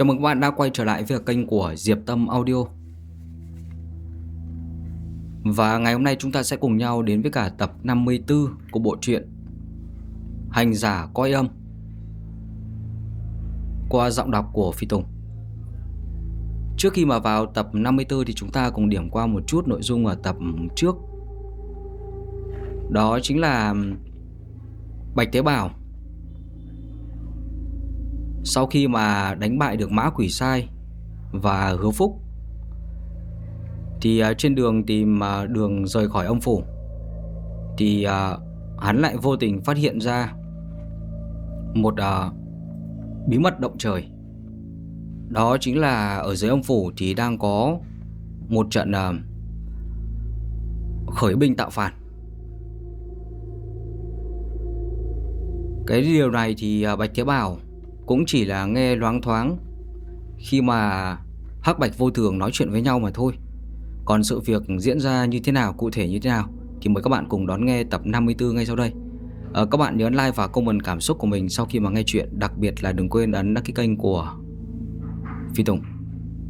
Chào mừng các bạn đã quay trở lại với kênh của Diệp Tâm Audio. Và ngày hôm nay chúng ta sẽ cùng nhau đến với cả tập 54 của bộ truyện Hành giả coi âm Qua giọng đọc của Phi Tùng. Trước khi mà vào tập 54 thì chúng ta cùng điểm qua một chút nội dung ở tập trước. Đó chính là Bạch Tế Bảo sau khi mà đánh bại được mã quỷ sai và hứa phúc, thì à, trên đường tìm à, đường rời khỏi âm phủ, thì à, hắn lại vô tình phát hiện ra một bí mật động trời. Đó chính là ở dưới âm phủ thì đang có một trận khởi binh tạo phản. Cái điều này thì Bạch Thế Bảo cũng chỉ là nghe loáng thoáng khi mà Hắc Bạch vô thường nói chuyện với nhau mà thôi. Còn sự việc diễn ra như thế nào, cụ thể như thế nào thì mời các bạn cùng đón nghe tập 54 ngay sau đây. À, các bạn nhớ ấn like và comment cảm xúc của mình sau khi mà nghe chuyện, đặc biệt là đừng quên ấn đăng ký kênh của Phi Tùng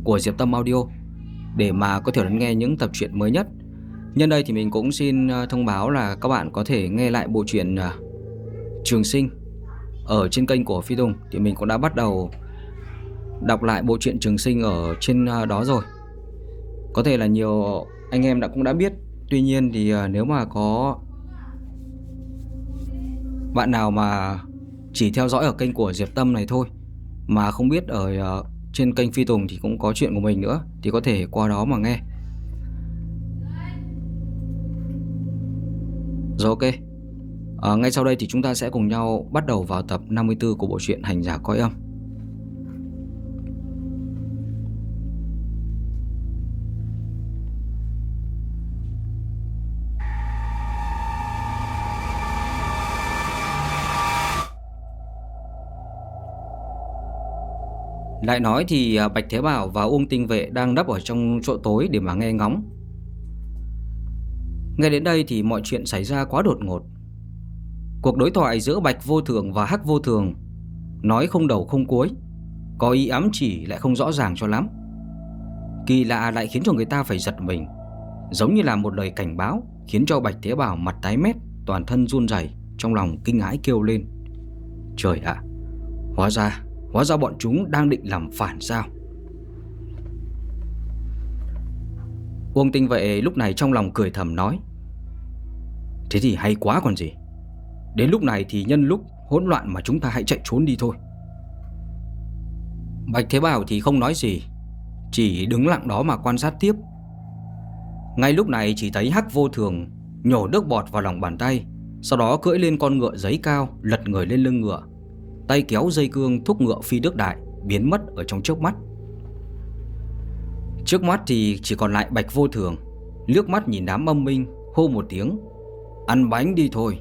của Diệp Tâm Audio để mà có thể đón nghe những tập truyện mới nhất. Nhân đây thì mình cũng xin ờ, thông báo là các bạn có thể nghe lại bộ truyện ờ, Trường Sinh ở trên kênh của Phi Tùng thì mình cũng đã bắt đầu đọc lại bộ truyện Trường Sinh ở trên à, đó rồi. Có thể là nhiều anh em đã cũng đã biết, tuy nhiên thì à, nếu mà có bạn nào mà chỉ theo dõi ở kênh của Diệp Tâm này thôi mà không biết ở à, trên kênh Phi Tùng thì cũng có chuyện của mình nữa thì có thể qua đó mà nghe. Rồi ok. À, ngay sau đây thì chúng ta sẽ cùng nhau bắt đầu vào tập 54 của bộ truyện Hành giả coi âm. Lại nói thì à, Bạch Thế Bảo và Uông Tinh Vệ đang đắp ở trong chỗ tối để mà nghe ngóng. Nghe đến đây thì mọi chuyện xảy ra quá đột ngột Cuộc đối thoại giữa Bạch Vô Thường và Hắc Vô Thường, Nói không đầu không cuối, Có ý ám chỉ lại không rõ ràng cho lắm. Kỳ lạ lại khiến cho người ta phải giật mình, Giống như là một lời cảnh báo Khiến cho Bạch Thế Bảo mặt tái mét, Toàn thân run rẩy, Trong lòng kinh hãi kêu lên. Trời ạ, Hóa ra Hóa ra bọn chúng đang định làm phản sao? Uông tinh vệ lúc này trong lòng cười thầm nói, Thế thì hay quá còn gì. Đến lúc này thì nhân lúc hỗn loạn mà chúng ta hãy chạy trốn đi thôi. Bạch Thế Bảo thì không nói gì, Chỉ đứng lặng đó mà quan sát tiếp. Ngay lúc này chỉ thấy Hắc vô thường Nhổ nước bọt vào lòng bàn tay, Sau đó cưỡi lên con ngựa giấy cao, Lật người lên lưng ngựa, Tay kéo dây cương thúc ngựa phi nước đại, Biến mất ở trong trước mắt. Trước mắt thì chỉ còn lại Bạch vô thường, Liếc mắt nhìn đám âm minh, Hô một tiếng, Ăn bánh đi thôi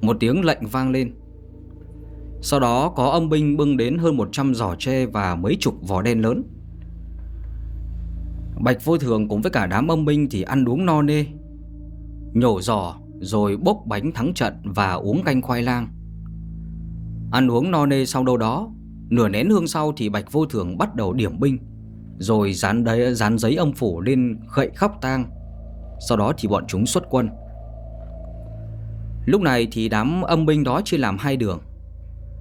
một tiếng lệnh vang lên. Sau đó có âm binh bưng đến hơn 100 giỏ tre và mấy chục vỏ đen lớn. Bạch vô thường cùng với cả đám âm binh thì ăn uống no nê Nhổ giỏ rồi bốc bánh thắng trận và uống canh khoai lang. Ăn uống no nê sau đâu đó Nửa nén hương sau thì Bạch vô thường bắt đầu điểm binh Rồi dán, đấy, dán giấy âm phủ lên khậy khóc tang. Sau đó thì bọn chúng xuất quân. Lúc này thì đám âm binh đó chia làm hai đường.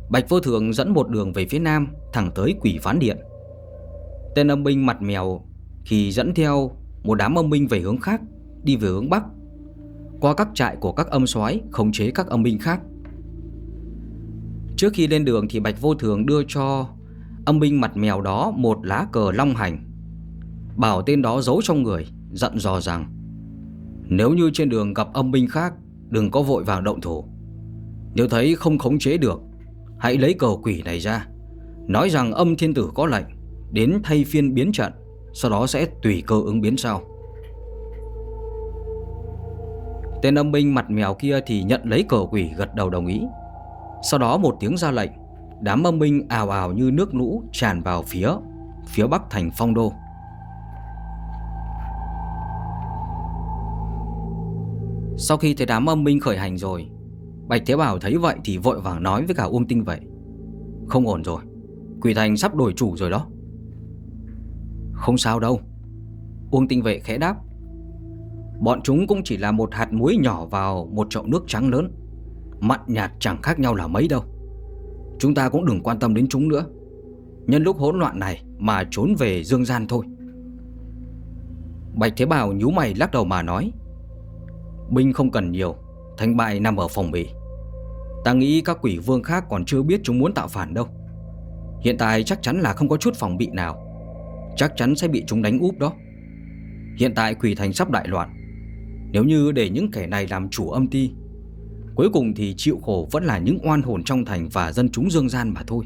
Bạch vô thường dẫn một đường về phía nam, Thẳng tới quỷ phán điện. Tên âm binh mặt mèo Thì dẫn theo một đám âm binh về hướng khác, Đi về hướng bắc. Qua các trại của các âm soái, Khống chế các âm binh khác. Trước khi lên đường thì Bạch vô thường đưa cho Âm binh mặt mèo đó một lá cờ long hành, Bảo tên đó giấu trong người, Dặn dò rằng, Nếu như trên đường gặp âm binh khác Đừng có vội vào động thủ. Nếu thấy không khống chế được, Hãy lấy cờ quỷ này ra. Nói rằng âm thiên tử có lệnh, Đến thay phiên biến trận, Sau đó sẽ tùy cơ ứng biến sau. Tên âm binh mặt mèo kia thì nhận lấy cờ quỷ gật đầu đồng ý. Sau đó một tiếng ra lệnh, Đám âm binh ào ào như nước lũ tràn vào phía Phía bắc thành phong đô. Sau khi thấy đám âm minh khởi hành rồi, Bạch Thế Bảo thấy vậy thì vội vàng nói với cả Uông Tinh vậy. Không ổn rồi, Quỷ thành sắp đổi chủ rồi đó. Không sao đâu. Uông tinh vệ khẽ đáp. Bọn chúng cũng chỉ là một hạt muối nhỏ vào một chậu nước trắng lớn. Mặn nhạt chẳng khác nhau là mấy đâu. Chúng ta cũng đừng quan tâm đến chúng nữa. Nhân lúc hỗn loạn này mà trốn về dương gian thôi. Bạch Thế Bảo nhú mày lắc đầu mà nói. Binh không cần nhiều Thành bại nằm ở phòng bị. Ta nghĩ các quỷ vương khác còn chưa biết chúng muốn tạo phản đâu. Hiện tại chắc chắn là không có chút phòng bị nào. Chắc chắn sẽ bị chúng đánh úp đó. Hiện tại quỷ thành sắp đại loạn. Nếu như để những kẻ này làm chủ âm ti, Cuối cùng thì chịu khổ vẫn là những oan hồn trong thành và dân chúng dương gian mà thôi.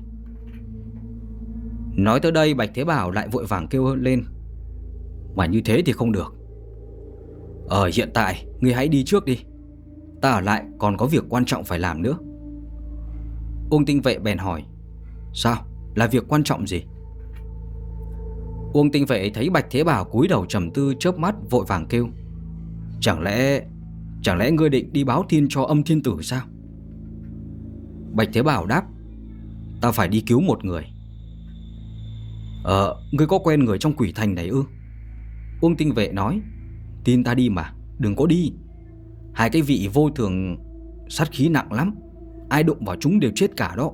Nói tới đây, Bạch Thế Bảo lại vội vàng kêu lên. Mà như thế thì không được. Ở hiện tại Ngươi hãy đi trước đi. Ta ở lại, còn có việc quan trọng phải làm nữa. Uông tinh vệ bèn hỏi, Sao? Là việc quan trọng gì? Uông tinh vệ thấy Bạch Thế Bảo cúi đầu trầm tư chớp mắt, vội vàng kêu, Chẳng lẽ Chẳng lẽ ngươi định đi báo tin cho âm thiên tử sao? Bạch Thế Bảo đáp, Ta phải đi cứu một người. Ờ Ngươi có quen người trong quỷ thành này ư? Uông tinh vệ nói, Tin ta đi mà. Đừng có đi. Hai cái vị vô thường sát khí nặng lắm. Ai đụng vào chúng đều chết cả đó.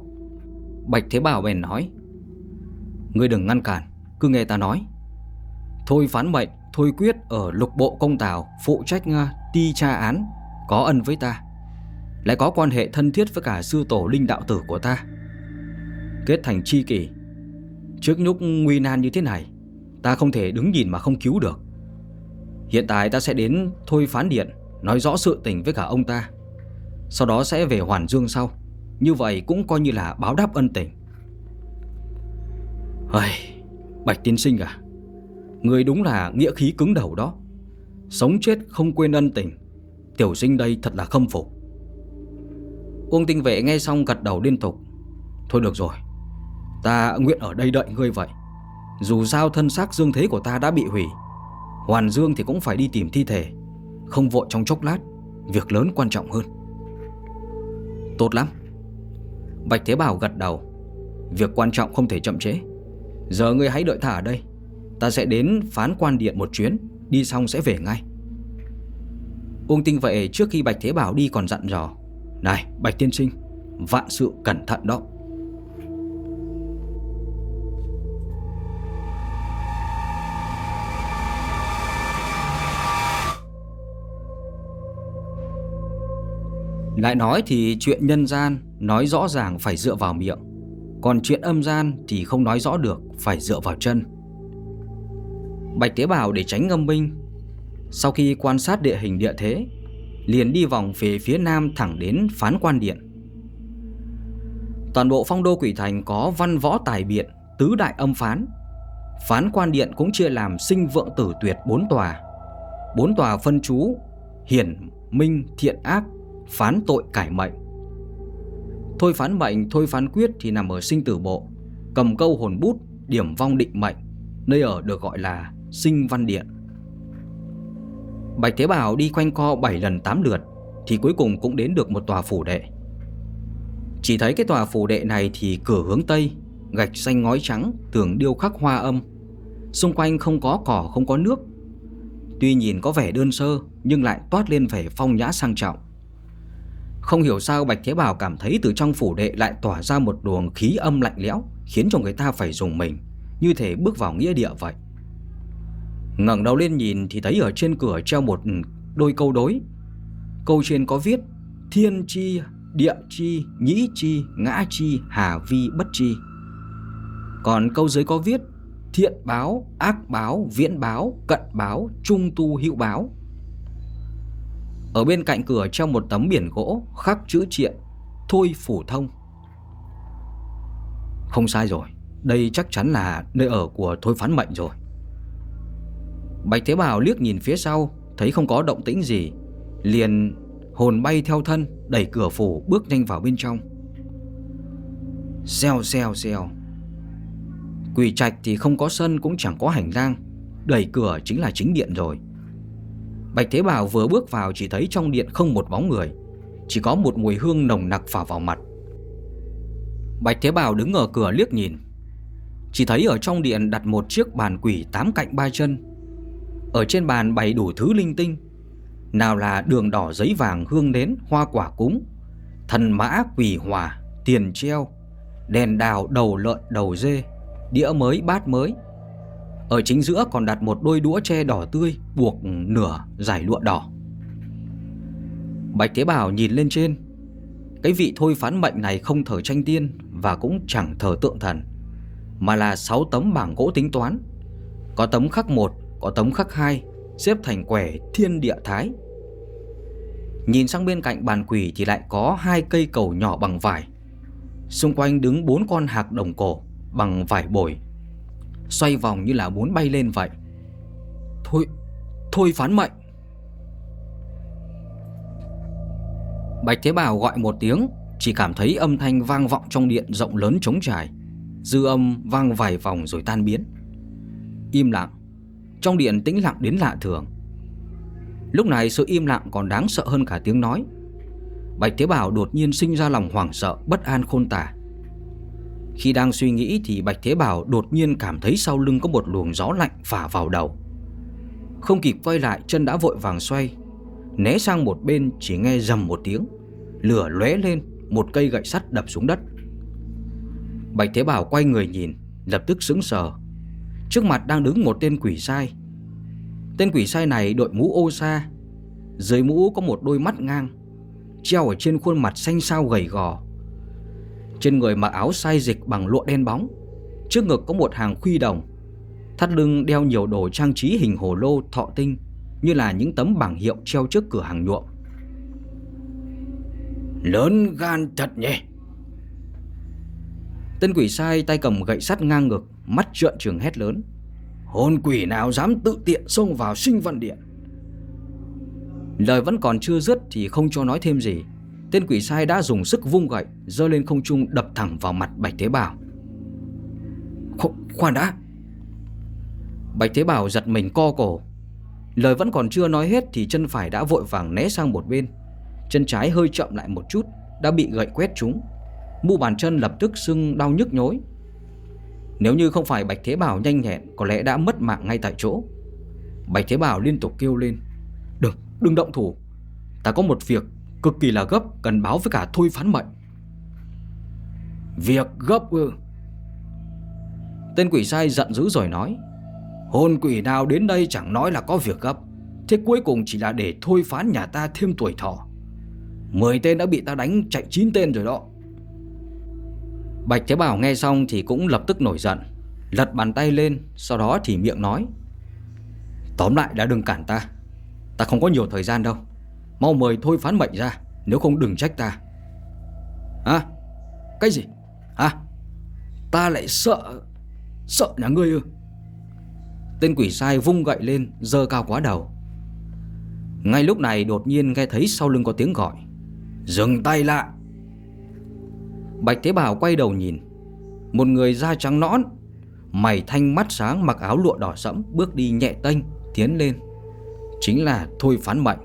Bạch Thế Bảo bèn nói, Ngươi đừng ngăn cản, Cứ nghe ta nói. Thôi phán mệnh, Thôi quyết ở lục bộ công tào Phụ trách ti tra án, Có ân với ta. Lại có quan hệ thân thiết với cả sư tổ linh đạo tử của ta. Kết thành chi kỷ. Trước nhúc nguy nan như thế này, Ta không thể đứng nhìn mà không cứu được. Hiện tại ta sẽ đến Thôi phán điện Nói rõ sự tình với cả ông ta. Sau đó sẽ về Hoàn Dương sau. Như vậy cũng coi như là báo đáp ân tình. Hây, Bạch tiên sinh à Người đúng là nghĩa khí cứng đầu đó. Sống chết không quên ân tình Tiểu sinh đây thật là khâm phục. Uông tinh vệ nghe xong gật đầu liên tục. Thôi được rồi Ta nguyện ở đây đợi ngươi vậy. Dù sao thân xác dương thế của ta đã bị hủy Hoàn dương thì cũng phải đi tìm thi thể. Không vội trong chốc lát Việc lớn quan trọng hơn. Tốt lắm. Bạch Thế Bảo gật đầu. Việc quan trọng không thể chậm chế, Giờ ngươi hãy đợi thả ở đây. Ta sẽ đến phán quan điện một chuyến Đi xong sẽ về ngay. Uông Tinh vậy trước khi Bạch Thế Bảo đi còn dặn dò. Này Bạch Tiên Sinh Vạn sự cẩn thận đó. Lại nói thì chuyện nhân gian Nói rõ ràng phải dựa vào miệng Còn chuyện âm gian thì không nói rõ được Phải dựa vào chân. Bạch Tế bào để tránh ngâm binh Sau khi quan sát địa hình địa thế Liền đi vòng về phía nam thẳng đến phán quan điện. Toàn bộ phong đô quỷ thành có văn võ tài biện Tứ đại âm phán. Phán quan điện cũng chia làm sinh vượng tử tuyệt bốn tòa. Bốn tòa phân chú Hiển, minh, thiện ác Phán tội cải mệnh. Thôi phán mệnh, thôi phán quyết thì nằm ở sinh tử bộ Cầm câu hồn bút, điểm vong định mệnh Nơi ở được gọi là sinh văn điện. Bạch Thế Bảo đi quanh co 7 lần 8 lượt Thì cuối cùng cũng đến được một tòa phủ đệ. Chỉ thấy cái tòa phủ đệ này thì cửa hướng Tây Gạch xanh ngói trắng, tường điêu khắc hoa âm. Xung quanh không có cỏ, không có nước. Tuy nhìn có vẻ đơn sơ Nhưng lại toát lên vẻ phong nhã sang trọng. Không hiểu sao Bạch Thế Bảo cảm thấy từ trong phủ đệ lại tỏa ra một luồng khí âm lạnh lẽo Khiến cho người ta phải dùng mình Như thể bước vào nghĩa địa vậy ngẩng đầu lên nhìn thì thấy ở trên cửa treo một đôi câu đối. Câu trên có viết Thiên chi, địa chi, nhĩ chi, ngã chi, hà vi, bất chi. Còn câu dưới có viết Thiện báo, ác báo, viễn báo, cận báo, trung tu hữu báo. Ở bên cạnh cửa treo một tấm biển gỗ khắc chữ triện Thôi phủ thông. Không sai rồi, đây chắc chắn là nơi ở của Thôi Phán Mệnh rồi. Bạch Thế Bảo liếc nhìn phía sau Thấy không có động tĩnh gì Liền hồn bay theo thân Đẩy cửa phủ bước nhanh vào bên trong Xèo xèo xèo Quỷ trạch thì không có sân cũng chẳng có hành lang Đẩy cửa chính là chính điện rồi Bạch Thế Bảo vừa bước vào chỉ thấy trong điện không một bóng người, Chỉ có một mùi hương nồng nặc phả vào mặt. Bạch Thế Bảo đứng ở cửa liếc nhìn, Chỉ thấy ở trong điện đặt một chiếc bàn quỷ tám cạnh ba chân. Ở trên bàn bày đủ thứ linh tinh, Nào là đường đỏ giấy vàng hương nến, hoa quả cúng, Thần mã, quỷ hỏa, tiền treo, Đèn đào, đầu lợn, đầu dê, Đĩa mới, bát mới. Ở chính giữa còn đặt một đôi đũa tre đỏ tươi, Buộc nửa giải lụa đỏ. Bạch thế Bảo nhìn lên trên. Cái vị thôi phán mệnh này không thờ tranh tiên Và cũng chẳng thờ tượng thần, Mà là 6 tấm bảng gỗ tính toán. Có tấm khắc 1 Có tấm khắc 2 Xếp thành quẻ thiên địa thái. Nhìn sang bên cạnh bàn quỷ Thì lại có hai cây cầu nhỏ bằng vải. Xung quanh đứng bốn con hạc đồng cổ Bằng vải bồi. Xoay vòng như là muốn bay lên vậy. Thôi Thôi phán mệnh. Bạch Thế Bảo gọi một tiếng, Chỉ cảm thấy âm thanh vang vọng trong điện rộng lớn trống trải. Dư âm vang vài vòng rồi tan biến. Im lặng. Trong điện tĩnh lặng đến lạ thường. Lúc này sự im lặng còn đáng sợ hơn cả tiếng nói. Bạch Thế Bảo đột nhiên sinh ra lòng hoảng sợ, Bất an khôn tả. Khi đang suy nghĩ thì Bạch Thế Bảo đột nhiên cảm thấy sau lưng có một luồng gió lạnh phả vào đầu. Không kịp quay lại, chân đã vội vàng xoay, Né sang một bên, chỉ nghe rầm một tiếng, Lửa lóe lên, Một cây gậy sắt đập xuống đất. Bạch Thế Bảo quay người nhìn, Lập tức sững sờ. Trước mặt đang đứng một tên quỷ sai. Tên quỷ sai này đội mũ ô sa Dưới mũ có một đôi mắt ngang, Treo ở trên khuôn mặt xanh xao gầy gò. Trên người mặc áo sai dịch bằng lụa đen bóng. Trước ngực có một hàng khuy đồng. Thắt lưng đeo nhiều đồ trang trí hình hồ lô thọ tinh Như là những tấm bảng hiệu treo trước cửa hàng nhuộm. Lớn gan thật nhỉ? Tên quỷ sai tay cầm gậy sắt ngang ngực Mắt trợn trường hét lớn. Hồn quỷ nào dám tự tiện xông vào sinh văn điện? Lời vẫn còn chưa dứt thì không cho nói thêm gì Tên quỷ sai đã dùng sức vung gậy Dơ lên không trung đập thẳng vào mặt Bạch Thế Bảo. Kho, Khoan đã. Bạch Thế Bảo giật mình co cổ. Lời vẫn còn chưa nói hết Thì chân phải đã vội vàng né sang một bên. Chân trái hơi chậm lại một chút Đã bị gậy quét trúng. Mu bàn chân lập tức sưng đau nhức nhối. Nếu như không phải Bạch Thế Bảo nhanh nhẹn Có lẽ đã mất mạng ngay tại chỗ. Bạch Thế Bảo liên tục kêu lên. Đừng, đừng động thủ. Ta có một việc cực kỳ là gấp, Cần báo với cả Thôi Phán Mệnh. Việc gấp ư? Tên quỷ sai giận dữ rồi nói, Hồn quỷ nào đến đây chẳng nói là có việc gấp, Thế cuối cùng chỉ là để thôi phán nhà ta thêm tuổi thọ. Mười tên đã bị ta đánh chạy chín tên rồi đó. Bạch Thế Bảo nghe xong thì cũng lập tức nổi giận, Lật bàn tay lên, Sau đó thì miệng nói, Tóm lại đã đừng cản ta Ta không có nhiều thời gian đâu. Mau mời thôi phán mệnh ra, Nếu không đừng trách ta. Hả? Cái gì? Hả? Ta lại sợ Sợ nhà ngươi ư? Tên quỷ sai vung gậy lên Dơ cao quá đầu. Ngay lúc này đột nhiên nghe thấy sau lưng có tiếng gọi. Dừng tay lại. Bạch Thế Bảo quay đầu nhìn. Một người da trắng nõn, Mày thanh mắt sáng, mặc áo lụa đỏ sẫm, Bước đi nhẹ tênh, tiến lên. Chính là Thôi Phán Mệnh.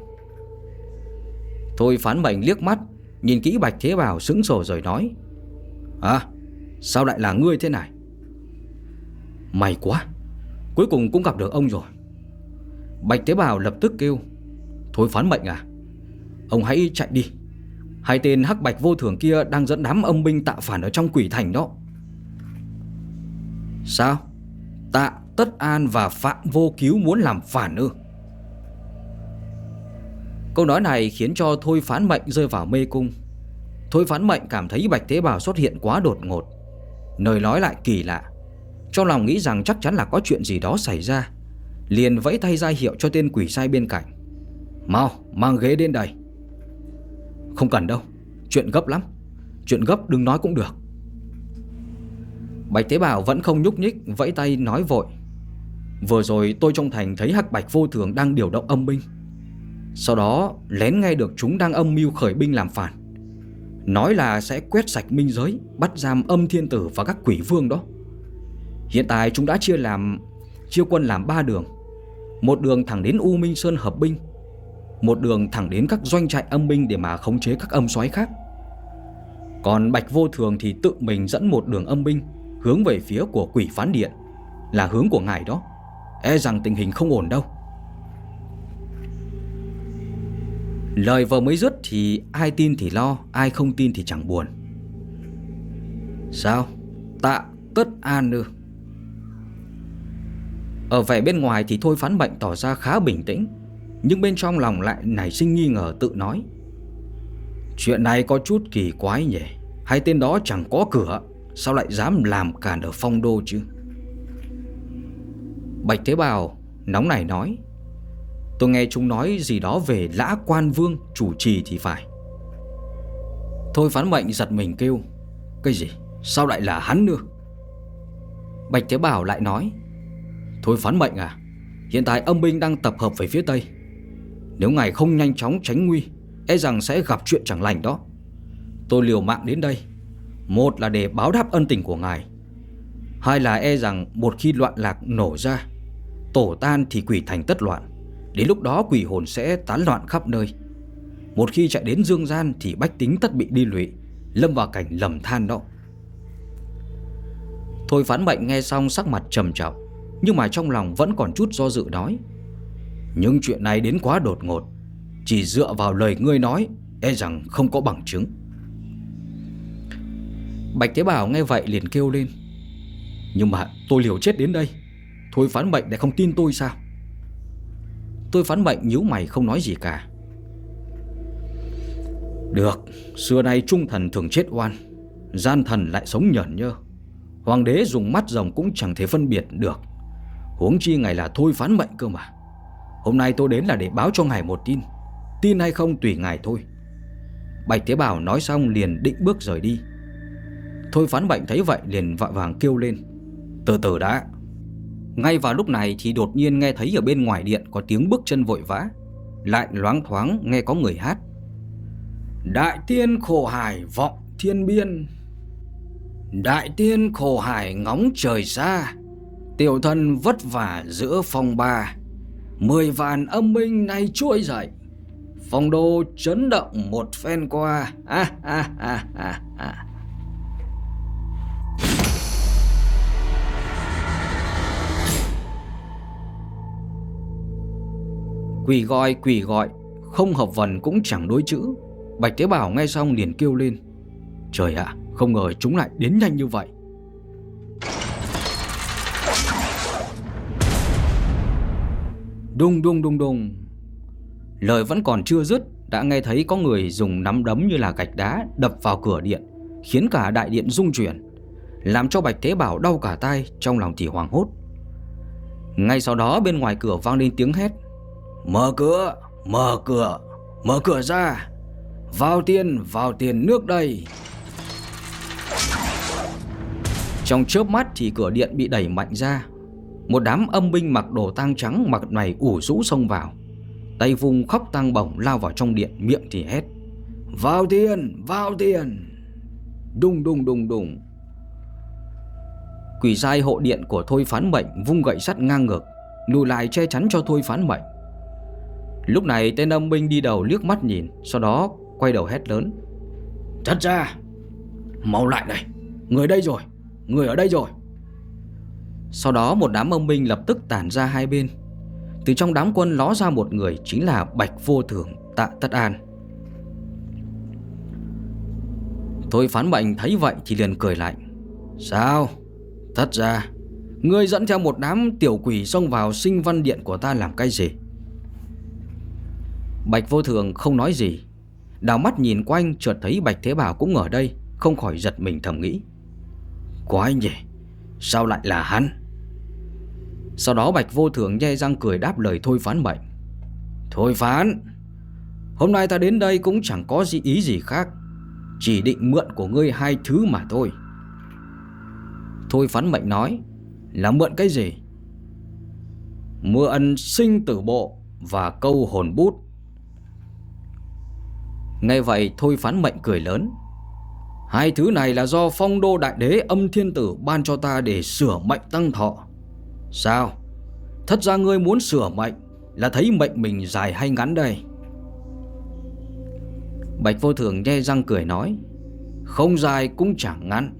Thôi Phán Mệnh liếc mắt, Nhìn kỹ Bạch Thế Bảo sững sổ rồi nói À sao lại là ngươi thế này May quá, Cuối cùng cũng gặp được ông rồi Bạch Thế Bảo lập tức kêu, Thôi Phán Mệnh à Ông hãy chạy đi Hai tên hắc bạch vô thường kia đang dẫn đám âm binh tạ phản ở trong quỷ thành đó Sao? Tạ Tất An và Phạm Vô Cứu muốn làm phản ư? Câu nói này khiến cho Thôi Phán Mệnh rơi vào mê cung. Thôi Phán Mệnh cảm thấy Bạch Tế Bào xuất hiện quá đột ngột. Nơi nói lại kỳ lạ. Trong lòng nghĩ rằng chắc chắn là có chuyện gì đó xảy ra, Liền vẫy tay ra hiệu cho tên quỷ sai bên cạnh. Mau, mang ghế đến đây. Không cần đâu, Chuyện gấp lắm, Chuyện gấp đừng nói cũng được. Bạch Tế Bảo vẫn không nhúc nhích, Vẫy tay nói vội. Vừa rồi tôi trong thành thấy Hắc Bạch vô thường đang điều động âm binh sau đó, lén nghe được chúng đang âm mưu khởi binh làm phản. Nói là sẽ quét sạch minh giới, Bắt giam âm thiên tử và các quỷ vương đó. Hiện tại chúng đã chia làm, Chia quân làm ba đường. Một đường thẳng đến U Minh Sơn hợp binh, Một đường thẳng đến các doanh trại âm binh Để mà khống chế các âm soái khác. Còn Bạch Vô Thường thì tự mình dẫn một đường âm binh hướng về phía của quỷ phán điện, Là hướng của ngài đó. E rằng tình hình không ổn đâu. Lời vừa mới dứt thì ai tin thì lo, Ai không tin thì chẳng buồn. Sao? Tạ tất an ư. Ở vẻ bên ngoài thì thôi phán bệnh tỏ ra khá bình tĩnh, Nhưng bên trong lòng lại nảy sinh nghi ngờ tự nói. Chuyện này có chút kỳ quái nhỉ, Hai tên đó chẳng có cửa, Sao lại dám làm cản ở phong đô chứ? Bạch Thế Bào nóng này nói Tôi nghe chúng nói gì đó về lã quan vương, chủ trì thì phải. Thôi phán mệnh giật mình kêu, Cái gì? Sao lại là hắn nữa? Bạch Thế Bảo lại nói, Thôi phán mệnh à Hiện tại âm binh đang tập hợp về phía tây. Nếu ngài không nhanh chóng tránh nguy E rằng sẽ gặp chuyện chẳng lành đó. Tôi liều mạng đến đây. Một là để báo đáp ân tình của ngài. Hai là e rằng một khi loạn lạc nổ ra, Tổ tan thì quỷ thành tất loạn. Đến lúc đó quỷ hồn sẽ tán loạn khắp nơi. Một khi chạy đến dương gian Thì bách tính tất bị đi lụy, Lâm vào cảnh lầm than đó. Thôi phán bệnh nghe xong sắc mặt trầm trọng, Nhưng mà trong lòng vẫn còn chút do dự nói Nhưng chuyện này đến quá đột ngột, Chỉ dựa vào lời ngươi nói E rằng không có bằng chứng. Bạch Thế Bảo nghe vậy liền kêu lên, Nhưng mà tôi liều chết đến đây, Thôi phán bệnh lại không tin tôi sao? Tôi phán mệnh nhíu mày không nói gì cả. Được, Xưa nay trung thần thường chết oan, Gian thần lại sống nhởn nhơ. Hoàng đế dùng mắt rồng cũng chẳng thể phân biệt được. Huống chi ngài là thôi phán mệnh cơ mà. Hôm nay tôi đến là để báo cho ngài một tin. Tin hay không tùy ngài thôi. Bạch Tế bào nói xong liền định bước rời đi. Thôi phán bệnh thấy vậy liền vội vàng kêu lên. Từ từ đã ngay vào lúc này thì đột nhiên nghe thấy ở bên ngoài điện có tiếng bước chân vội vã, Lại loáng thoáng nghe có người hát. Đại tiên khổ hải vọng thiên biên, Đại tiên khổ hải ngóng trời xa, Tiểu thân vất vả giữa phòng ba, Mười vạn âm minh nay trôi dậy, Phong đô chấn động một phen qua. Ha ha ha ha ha. Quỷ gọi quỷ gọi, Không hợp vần cũng chẳng đối chữ. Bạch Tế Bảo nghe xong liền kêu lên, Trời ạ, không ngờ chúng lại đến nhanh như vậy. Đung đung đung đung Lời vẫn còn chưa dứt, Đã nghe thấy có người dùng nắm đấm như là gạch đá Đập vào cửa điện, Khiến cả đại điện rung chuyển, Làm cho Bạch Thế Bảo đau cả tay Trong lòng thì hoàng hốt. Ngay sau đó bên ngoài cửa vang lên tiếng hét. Mở cửa, mở cửa, mở cửa ra. Vào tiền, vào tiền nước đây. Trong chớp mắt thì cửa điện bị đẩy mạnh ra. Một đám âm binh mặc đồ tang trắng mặc này ủ rũ xông vào. Tay vùng khóc tang bổng lao vào trong điện miệng thì hét. Vào tiền, vào tiền. Đùng đùng đùng đùng. Quỷ sai hộ điện của Thôi Phán Mệnh vung gậy sắt ngang ngược Lùi lại che chắn cho Thôi Phán Mệnh. Lúc này tên âm binh đi đầu liếc mắt nhìn Sau đó quay đầu hét lớn. Thật ra Mau lại đây Người đây rồi Người ở đây rồi. Sau đó một đám âm binh lập tức tản ra hai bên. Từ trong đám quân ló ra một người Chính là Bạch Vô Thường Tạ Tất An. Thôi phán mệnh thấy vậy thì liền cười lạnh. Sao? Thật ra Ngươi dẫn theo một đám tiểu quỷ xông vào sinh văn điện của ta làm cái gì Bạch vô thường không nói gì. Đào mắt nhìn quanh chợt thấy Bạch Thế Bảo cũng ở đây, Không khỏi giật mình thầm nghĩ. Quái nhỉ? Sao lại là hắn? Sau đó Bạch vô thường nhe răng cười đáp lời thôi phán bệnh Thôi phán, Hôm nay ta đến đây cũng chẳng có gì ý gì khác, Chỉ định mượn của ngươi hai thứ mà thôi. Thôi phán mệnh nói, Là mượn cái gì? Mượn sinh tử bộ Và câu hồn bút ngay vậy thôi phán mệnh cười lớn. Hai thứ này là do phong đô đại đế âm thiên tử ban cho ta để sửa mệnh tăng thọ. Sao? Thật ra ngươi muốn sửa mệnh là thấy mệnh mình dài hay ngắn đây? Bạch vô thường nhe răng cười nói, Không dài cũng chẳng ngắn.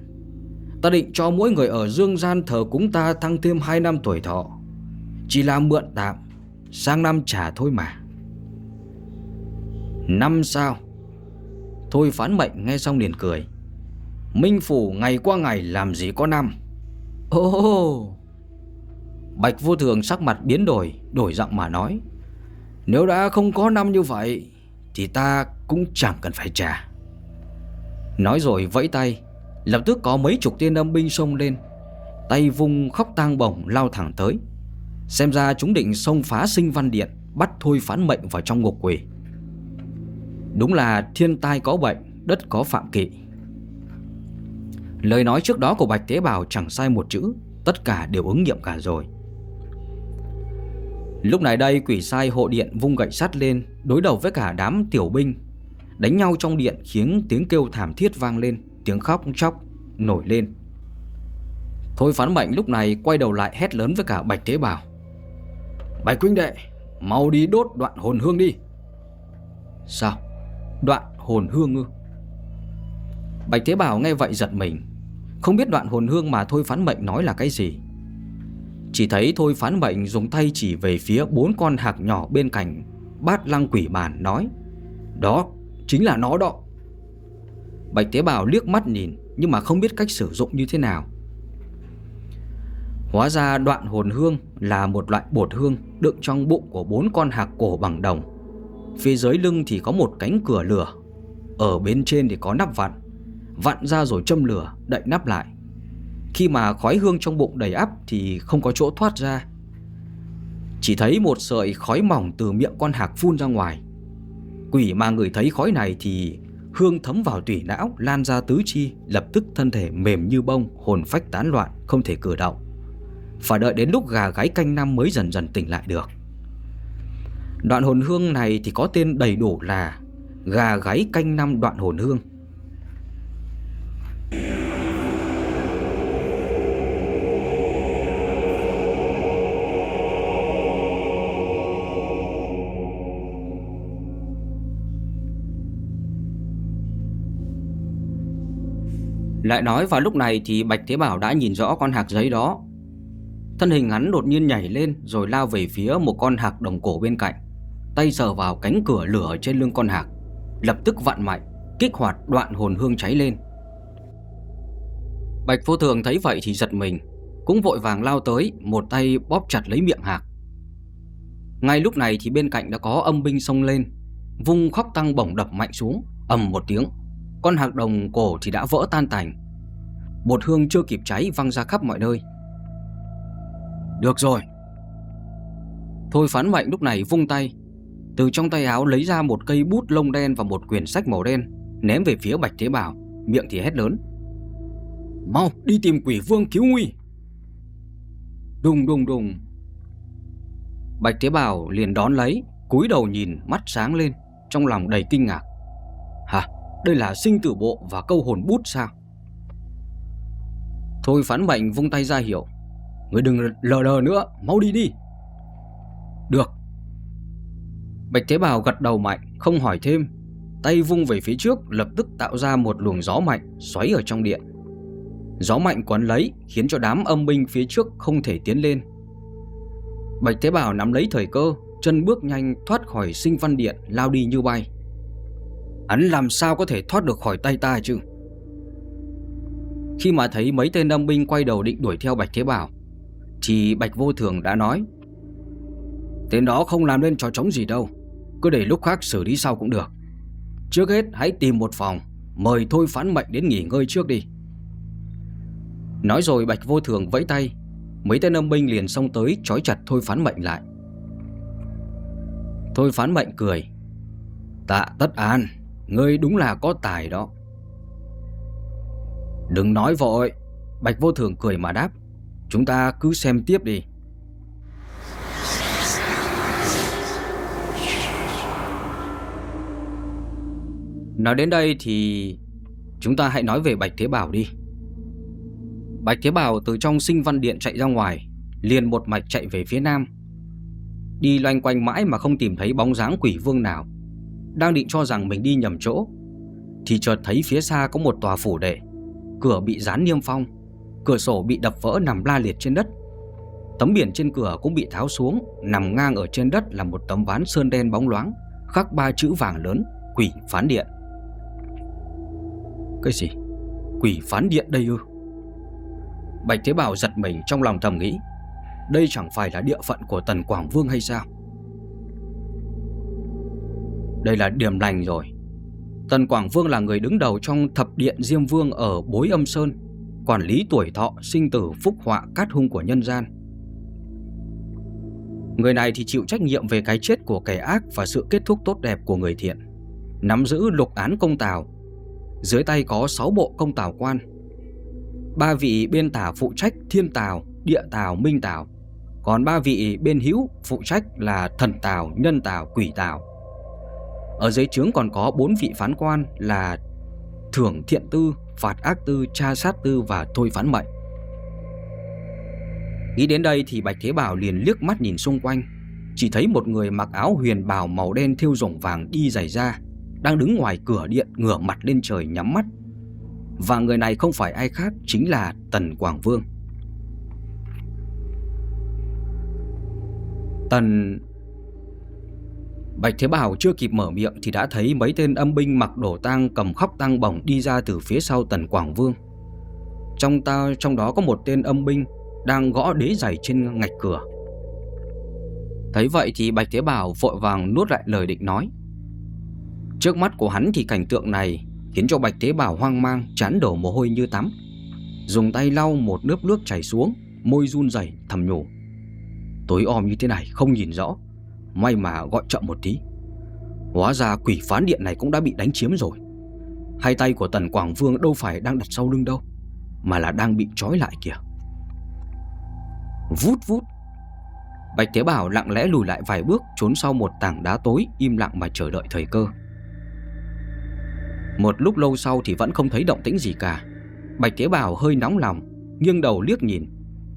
Ta định cho mỗi người ở dương gian thờ cúng ta tăng thêm 2 năm tuổi thọ. Chỉ là mượn tạm, Sang năm trả thôi mà. Năm sao? Thôi phán mệnh, nghe xong liền cười. Minh phủ ngày qua ngày làm gì có năm? Ồ oh. Bạch vô thường sắc mặt biến đổi Đổi giọng mà nói. Nếu đã không có năm như vậy, Thì ta cũng chẳng cần phải trả. Nói rồi vẫy tay, Lập tức có mấy chục tiên âm binh xông lên. Tay vung khóc tang bổng lao thẳng tới. Xem ra chúng định xông phá sinh văn điện, Bắt thôi phán mệnh vào trong ngục quỷ Đúng là thiên tai có bệnh, Đất có phạm kỵ. Lời nói trước đó của Bạch Tế Bào chẳng sai một chữ, Tất cả đều ứng nghiệm cả rồi. Lúc này đây quỷ sai hộ điện vung gậy sắt lên, Đối đầu với cả đám tiểu binh. Đánh nhau trong điện khiến tiếng kêu thảm thiết vang lên, Tiếng khóc chóc nổi lên. Thôi phán mệnh lúc này quay đầu lại hét lớn với cả Bạch Tế Bào. Bạch huynh đệ, Mau đi đốt đoạn hồn hương đi. Sao? Đoạn hồn hương ư? Bạch Thế Bảo nghe vậy giật mình. Không biết đoạn hồn hương mà Thôi Phán Mệnh nói là cái gì. Chỉ thấy Thôi Phán Mệnh dùng tay chỉ về phía bốn con hạc nhỏ bên cạnh, Bát lăng quỷ bản nói, Đó, chính là nó đó. Bạch thế Bảo liếc mắt nhìn, Nhưng mà không biết cách sử dụng như thế nào. Hóa ra đoạn hồn hương là một loại bột hương đựng trong bụng của bốn con hạc cổ bằng đồng. Phía dưới lưng thì có một cánh cửa lửa. Ở bên trên thì có nắp vặn. Vặn ra rồi châm lửa, đậy nắp lại. Khi mà khói hương trong bụng đầy ắp thì không có chỗ thoát ra. Chỉ thấy một sợi khói mỏng từ miệng con hạc phun ra ngoài. Quỷ mà người thấy khói này thì hương thấm vào tủy não, lan ra tứ chi, lập tức thân thể mềm như bông, hồn phách tán loạn, không thể cử động. Phải đợi đến lúc gà gáy canh năm mới dần dần tỉnh lại được Đoạn hồn hương này thì có tên đầy đủ là Gà gáy canh năm đoạn hồn hương Lại nói vào lúc này thì Bạch Thế Bảo đã nhìn rõ con hạc giấy đó Thân hình hắn đột nhiên nhảy lên rồi lao về phía một con hạc đồng cổ bên cạnh. Tay sờ vào cánh cửa lửa trên lưng con hạc, lập tức vặn mạnh, kích hoạt đoạn hồn hương cháy lên. Bạch Vô Thường thấy vậy thì giật mình, cũng vội vàng lao tới, một tay bóp chặt lấy miệng hạc. Ngay lúc này thì bên cạnh đã có âm binh xông lên, vung khóc tăng bổng đập mạnh xuống, ầm một tiếng. Con hạc đồng cổ thì đã vỡ tan tành. Bột hương chưa kịp cháy văng ra khắp mọi nơi. Được rồi Thôi phán mạnh lúc này vung tay từ trong tay áo lấy ra một cây bút lông đen Và một quyển sách màu đen, Ném về phía Bạch Thế Bảo, Miệng thì hét lớn. Mau đi tìm quỷ vương cứu nguy. Đùng đùng đùng. Bạch Thế Bảo liền đón lấy, cúi đầu nhìn, mắt sáng lên, Trong lòng đầy kinh ngạc. Hả? Đây là sinh tử bộ và câu hồn bút sao? Thôi phán mệnh vung tay ra hiệu, người đừng lờ đờ nữa, Mau đi đi. Bạch Thế Bảo gật đầu mạnh, Không hỏi thêm. Tay vung về phía trước, Lập tức tạo ra một luồng gió mạnh Xoáy ở trong điện. Gió mạnh quấn lấy, Khiến cho đám âm binh phía trước không thể tiến lên. Bạch Thế Bảo nắm lấy thời cơ, Chân bước nhanh thoát khỏi sinh văn điện, Lao đi như bay. Hắn làm sao có thể thoát được khỏi tay ta chứ? Khi mà thấy mấy tên âm binh quay đầu định đuổi theo Bạch Thế Bảo, thì Bạch Vô Thường đã nói, Tên đó không làm nên trò trống gì đâu. Cứ để lúc khác xử lý sau cũng được. Trước hết, hãy tìm một phòng, Mời Thôi Phán Mệnh đến nghỉ ngơi trước đi. Nói rồi Bạch Vô Thường vẫy tay. Mấy tên âm binh liền xông tới Trói chặt Thôi Phán Mệnh lại. Thôi Phán Mệnh cười. Tạ Tất An, Ngươi đúng là có tài đó. Đừng nói vội, Bạch Vô Thường cười mà đáp. Chúng ta cứ xem tiếp đi. Nói đến đây thì Chúng ta hãy nói về Bạch Thế Bảo đi. Bạch Thế Bảo từ trong sinh văn điện chạy ra ngoài, Liền một mạch chạy về phía nam. Đi loanh quanh mãi mà không tìm thấy bóng dáng quỷ vương nào. Đang định cho rằng mình đi nhầm chỗ, Thì chợt thấy phía xa có một tòa phủ đệ. Cửa bị dán niêm phong, Cửa sổ bị đập vỡ nằm la liệt trên đất. Tấm biển trên cửa cũng bị tháo xuống, Nằm ngang ở trên đất là một tấm ván sơn đen bóng loáng, Khắc ba chữ vàng lớn, Quỷ phán điện. Cái gì? Quỷ phán điện đây ư? Bạch Thế Bảo giật mình trong lòng thầm nghĩ Đây chẳng phải là địa phận của Tần Quảng Vương hay sao? Đây là điểm lành rồi Tần Quảng Vương là người đứng đầu trong thập điện Diêm Vương ở Bối Âm Sơn Quản lý tuổi thọ, sinh tử, phúc họa, cát hung của nhân gian Người này thì chịu trách nhiệm về cái chết của kẻ ác và sự kết thúc tốt đẹp của người thiện Nắm giữ lục án công tào dưới tay có 6 bộ công tào quan. Ba vị bên tả phụ trách thiên tào, địa tào, minh tào. Còn ba vị bên hữu phụ trách là thần tào, nhân tào, quỷ tào. Ở dưới trướng còn có bốn vị phán quan là thưởng thiện tư, phạt ác tư, tra sát tư và thôi phán mệnh. Nghĩ đến đây thì Bạch Thế Bảo liền liếc mắt nhìn xung quanh, chỉ thấy một người mặc áo huyền bào màu đen thêu rồng vàng đi giày ra, đang đứng ngoài cửa điện ngửa mặt lên trời nhắm mắt. Và người này không phải ai khác chính là Tần Quảng Vương. Tần Bạch Thế Bảo chưa kịp mở miệng thì đã thấy mấy tên âm binh mặc đổ tang cầm khóc tang bổng đi ra từ phía sau Tần Quảng Vương. Trong ta, trong đó có một tên âm binh đang gõ đế giày trên ngạch cửa. Thấy vậy thì Bạch Thế Bảo vội vàng nuốt lại lời định nói. Trước mắt của hắn thì cảnh tượng này khiến cho Bạch Thế Bảo hoang mang, chán đổ mồ hôi như tắm. Dùng tay lau một nước nước chảy xuống, môi run rẩy thầm nhủ. Tối om như thế này không nhìn rõ, May mà gọi chậm một tí. Hóa ra quỷ phán điện này cũng đã bị đánh chiếm rồi. Hai tay của Tần Quảng Vương đâu phải đang đặt sau lưng đâu Mà là đang bị trói lại kìa. Vút vút. Bạch Thế Bảo lặng lẽ lùi lại vài bước Trốn sau một tảng đá tối Im lặng mà chờ đợi thời cơ. Một lúc lâu sau thì vẫn không thấy động tĩnh gì cả. Bạch Thế Bảo hơi nóng lòng, Nghiêng đầu liếc nhìn.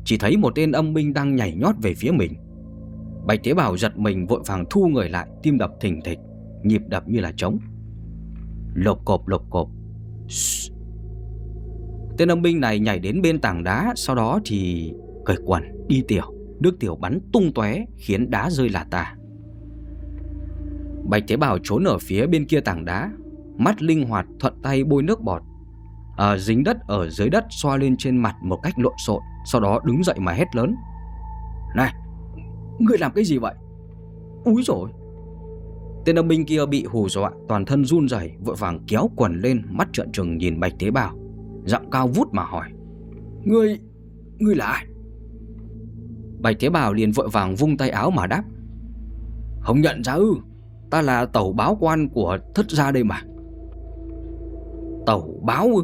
Chỉ thấy một tên âm binh đang nhảy nhót về phía mình. Bạch Tế Bảo giật mình vội vàng thu người lại, Tim đập thình thịch, Nhịp đập như là trống. Lộp cộp lộp cộp. Shhh. Tên âm binh này nhảy đến bên tảng đá, Sau đó thì cởi quần, đi tiểu. Nước tiểu bắn tung tóe, Khiến đá rơi lả tà Bạch Thế Bảo trốn ở phía bên kia tảng đá. Mắt linh hoạt thuận tay bôi nước bọt. À, Dính đất ở dưới đất xoa lên trên mặt một cách lộn xộn Sau đó đứng dậy mà hét lớn. Này Ngươi làm cái gì vậy? Úi rồi Tên âm binh kia bị hù dọa Toàn thân run rẩy Vội vàng kéo quần lên Mắt trợn trừng nhìn Bạch Tế Bảo Giọng cao vút mà hỏi. Ngươi Ngươi là ai? Bạch Tế Bảo liền vội vàng vung tay áo mà đáp. Không nhận ra ư Ta là tẩu báo quan của thất gia đây mà. Tẩu báo ư?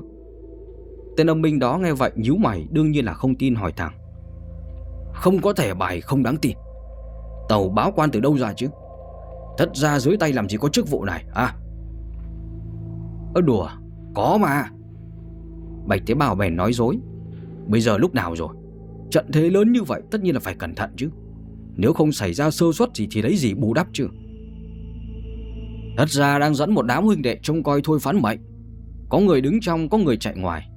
Tên âm binh đó nghe vậy nhíu mày, Đương nhiên là không tin hỏi thẳng. Không có thể bài không đáng tin. Tàu báo quan từ đâu ra chứ? Thật ra dưới tay làm gì có chức vụ này à? Ơ, đùa, Có mà. Bạch tế bào bèn nói dối. Bây giờ lúc nào rồi? Trận thế lớn như vậy, tất nhiên là phải cẩn thận chứ. Nếu không xảy ra sơ suất gì thì lấy gì bù đắp chứ? Thật ra đang dẫn một đám huynh đệ trông coi thôi phán mệnh. Có người đứng trong, có người chạy ngoài.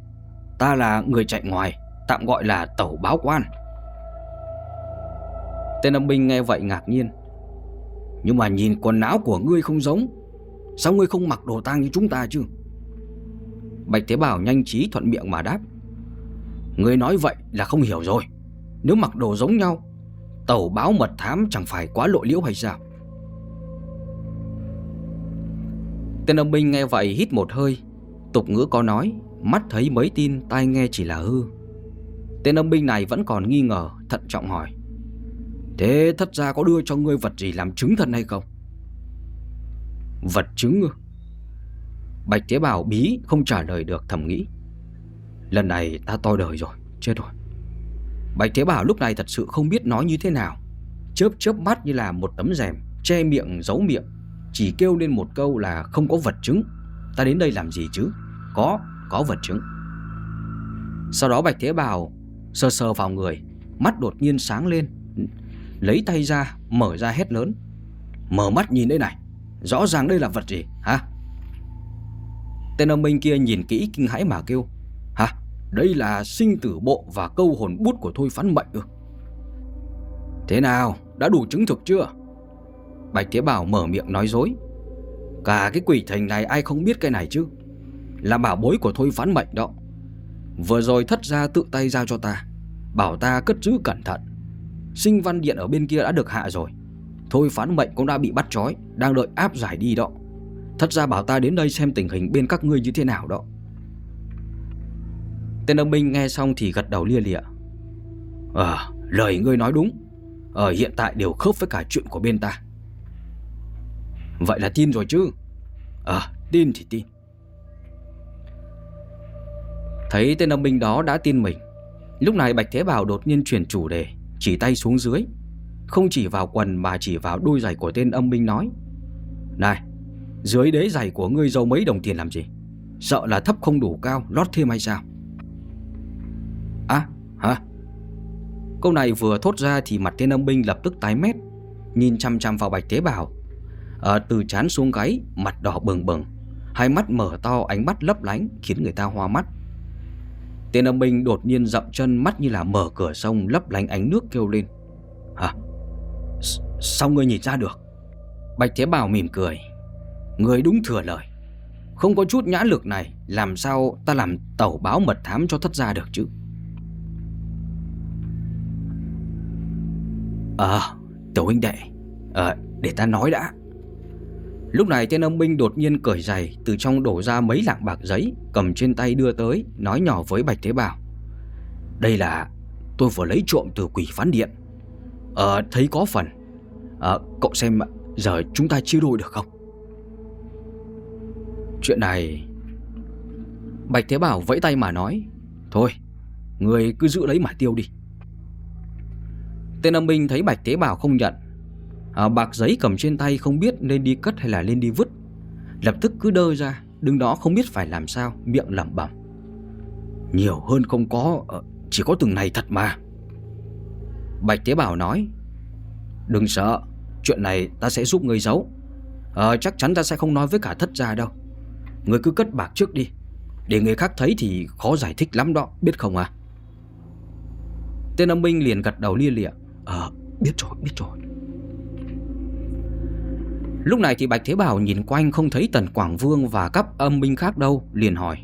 Ta là người chạy ngoài, Tạm gọi là tẩu báo quan. Tên âm binh nghe vậy ngạc nhiên. Nhưng mà nhìn quần áo của ngươi không giống. Sao ngươi không mặc đồ tang như chúng ta chứ? Bạch Thế Bảo nhanh trí thuận miệng mà đáp. Ngươi nói vậy là không hiểu rồi. Nếu mặc đồ giống nhau tẩu báo mật thám chẳng phải quá lộ liễu hay sao? Tên âm binh nghe vậy hít một hơi Tục ngữ có nói Mắt thấy mấy tin tai nghe chỉ là hư Tên âm binh này vẫn còn nghi ngờ Thận trọng hỏi Thế thất ra có đưa cho ngươi vật gì làm chứng thật hay không? Vật chứng ư? Bạch Tế Bảo bí không trả lời được thầm nghĩ. Lần này ta to đời rồi, chết rồi. Bạch Thế Bảo lúc này thật sự không biết nói như thế nào. Chớp chớp mắt như là một tấm rèm, che miệng giấu miệng. Chỉ kêu lên một câu là không có vật chứng. Ta đến đây làm gì chứ? Có, có vật chứng. Sau đó Bạch Thế Bảo sơ sơ vào người, mắt đột nhiên sáng lên, Lấy tay ra mở ra hét lớn. Mở mắt nhìn đây này Rõ ràng đây là vật gì hả? Tên ông Minh kia nhìn kỹ kinh hãi mà kêu Hả? Đây là sinh tử bộ và câu hồn bút của Thôi Phán Mệnh ư? Thế nào, đã đủ chứng thực chưa? Bạch Thế Bảo mở miệng nói dối. Cả cái quỷ thành này ai không biết cái này chứ? Là bảo bối của Thôi Phán Mệnh đó. Vừa rồi thất ra tự tay giao cho ta Bảo ta cất giữ cẩn thận. Sinh văn điện ở bên kia đã được hạ rồi Thôi phán mệnh cũng đã bị bắt trói Đang đợi áp giải đi đó. Thật ra bảo ta đến đây xem tình hình bên các ngươi như thế nào đó. Tên ông Minh nghe xong thì gật đầu lia lịa. Ờ, lời ngươi nói đúng. Ờ, hiện tại đều khớp với cả chuyện của bên ta. Vậy là tin rồi chứ? Ờ, tin thì tin. Thấy tên âm binh đó đã tin mình. Lúc này Bạch Thế Bảo đột nhiên chuyển chủ đề Chỉ tay xuống dưới. Không chỉ vào quần mà chỉ vào đôi giày của tên âm binh nói Này Dưới đế giày của ngươi giàu mấy đồng tiền làm gì? Sợ là thấp không đủ cao Lót thêm hay sao? À hả? Câu này vừa thốt ra thì mặt tên âm binh lập tức tái mét Nhìn chăm chăm vào Bạch Thế Bảo. À, Từ chán xuống gáy Mặt đỏ bừng bừng Hai mắt mở to ánh mắt lấp lánh Khiến người ta hoa mắt. Tên âm binh đột nhiên dậm chân mắt như là mở cửa sông lấp lánh ánh nước kêu lên. Hả? S sao ngươi nhìn ra được? Bạch Thế Bảo mỉm cười. Người đúng thừa lời. Không có chút nhã lực này, làm sao ta làm tẩu báo mật thám cho thất gia được chứ? Ờ, à, tiểu huynh đệ, à, để ta nói đã. Lúc này tên ông binh đột nhiên cởi giày, Từ trong đổ ra mấy lạng bạc giấy, Cầm trên tay đưa tới, Nói nhỏ với Bạch Thế Bảo. Đây là, tôi vừa lấy trộm từ quỷ phán điện. Ờ thấy có phần. Ờ cậu xem, Giờ chúng ta chia đôi được không? Chuyện này, Bạch Thế Bảo vẫy tay mà nói, Thôi, Người cứ giữ lấy mà tiêu đi. Tên âm binh thấy Bạch Thế Bảo không nhận à, Bạc giấy cầm trên tay không biết nên đi cất hay là lên đi vứt. Lập tức cứ đơ ra Đứng đó không biết phải làm sao Miệng lẩm bẩm. Nhiều hơn không có ờ, Chỉ có từng này thật mà. Bạch Tế Bảo nói Đừng sợ Chuyện này ta sẽ giúp người giấu. À, Chắc chắn ta sẽ không nói với cả thất gia đâu. Người cứ cất bạc trước đi Để người khác thấy thì khó giải thích lắm đó Biết không à? Tên âm binh liền gật đầu lia lịa Ờ biết rồi biết rồi. Lúc này thì Bạch Thế Bảo nhìn quanh không thấy Tần Quảng Vương và các âm binh khác đâu, liền hỏi.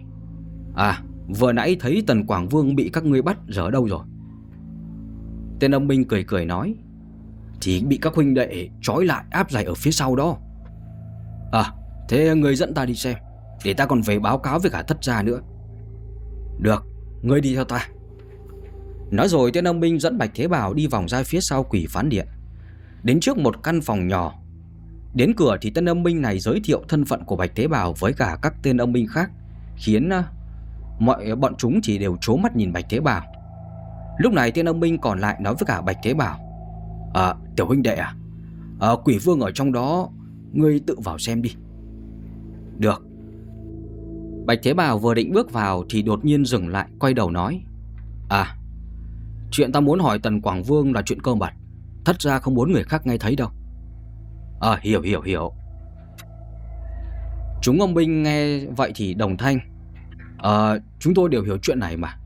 À, vừa nãy thấy Tần Quảng Vương bị các ngươi bắt giờ ở đâu rồi? Tên âm binh cười cười nói. Thì bị các huynh đệ trói lại áp giải ở phía sau đó. À, thế người dẫn ta đi xem, để ta còn về báo cáo với cả thất gia nữa. Được, ngươi đi theo ta. Nói rồi tên âm binh dẫn Bạch Thế Bảo đi vòng ra phía sau quỷ phán điện. Đến trước một căn phòng nhỏ Đến cửa thì tên âm binh này giới thiệu thân phận của Bạch Thế Bảo với cả các tên âm binh khác, khiến ờ, mọi ờ, bọn chúng chỉ đều trố mắt nhìn Bạch Thế Bảo. Lúc này tên âm binh còn lại nói với cả Bạch Thế Bảo: "À, ờ, tiểu huynh đệ à, à quỷ vương ở trong đó, ngươi tự vào xem đi." "Được." Bạch Thế Bảo vừa định bước vào thì đột nhiên dừng lại, quay đầu nói: "À, chuyện ta muốn hỏi Tần Quảng Vương là chuyện cơ mật, thất ra không muốn người khác nghe thấy đâu." À hiểu hiểu hiểu. Chúng ông binh nghe vậy thì đồng thanh. À chúng tôi đều hiểu chuyện này mà.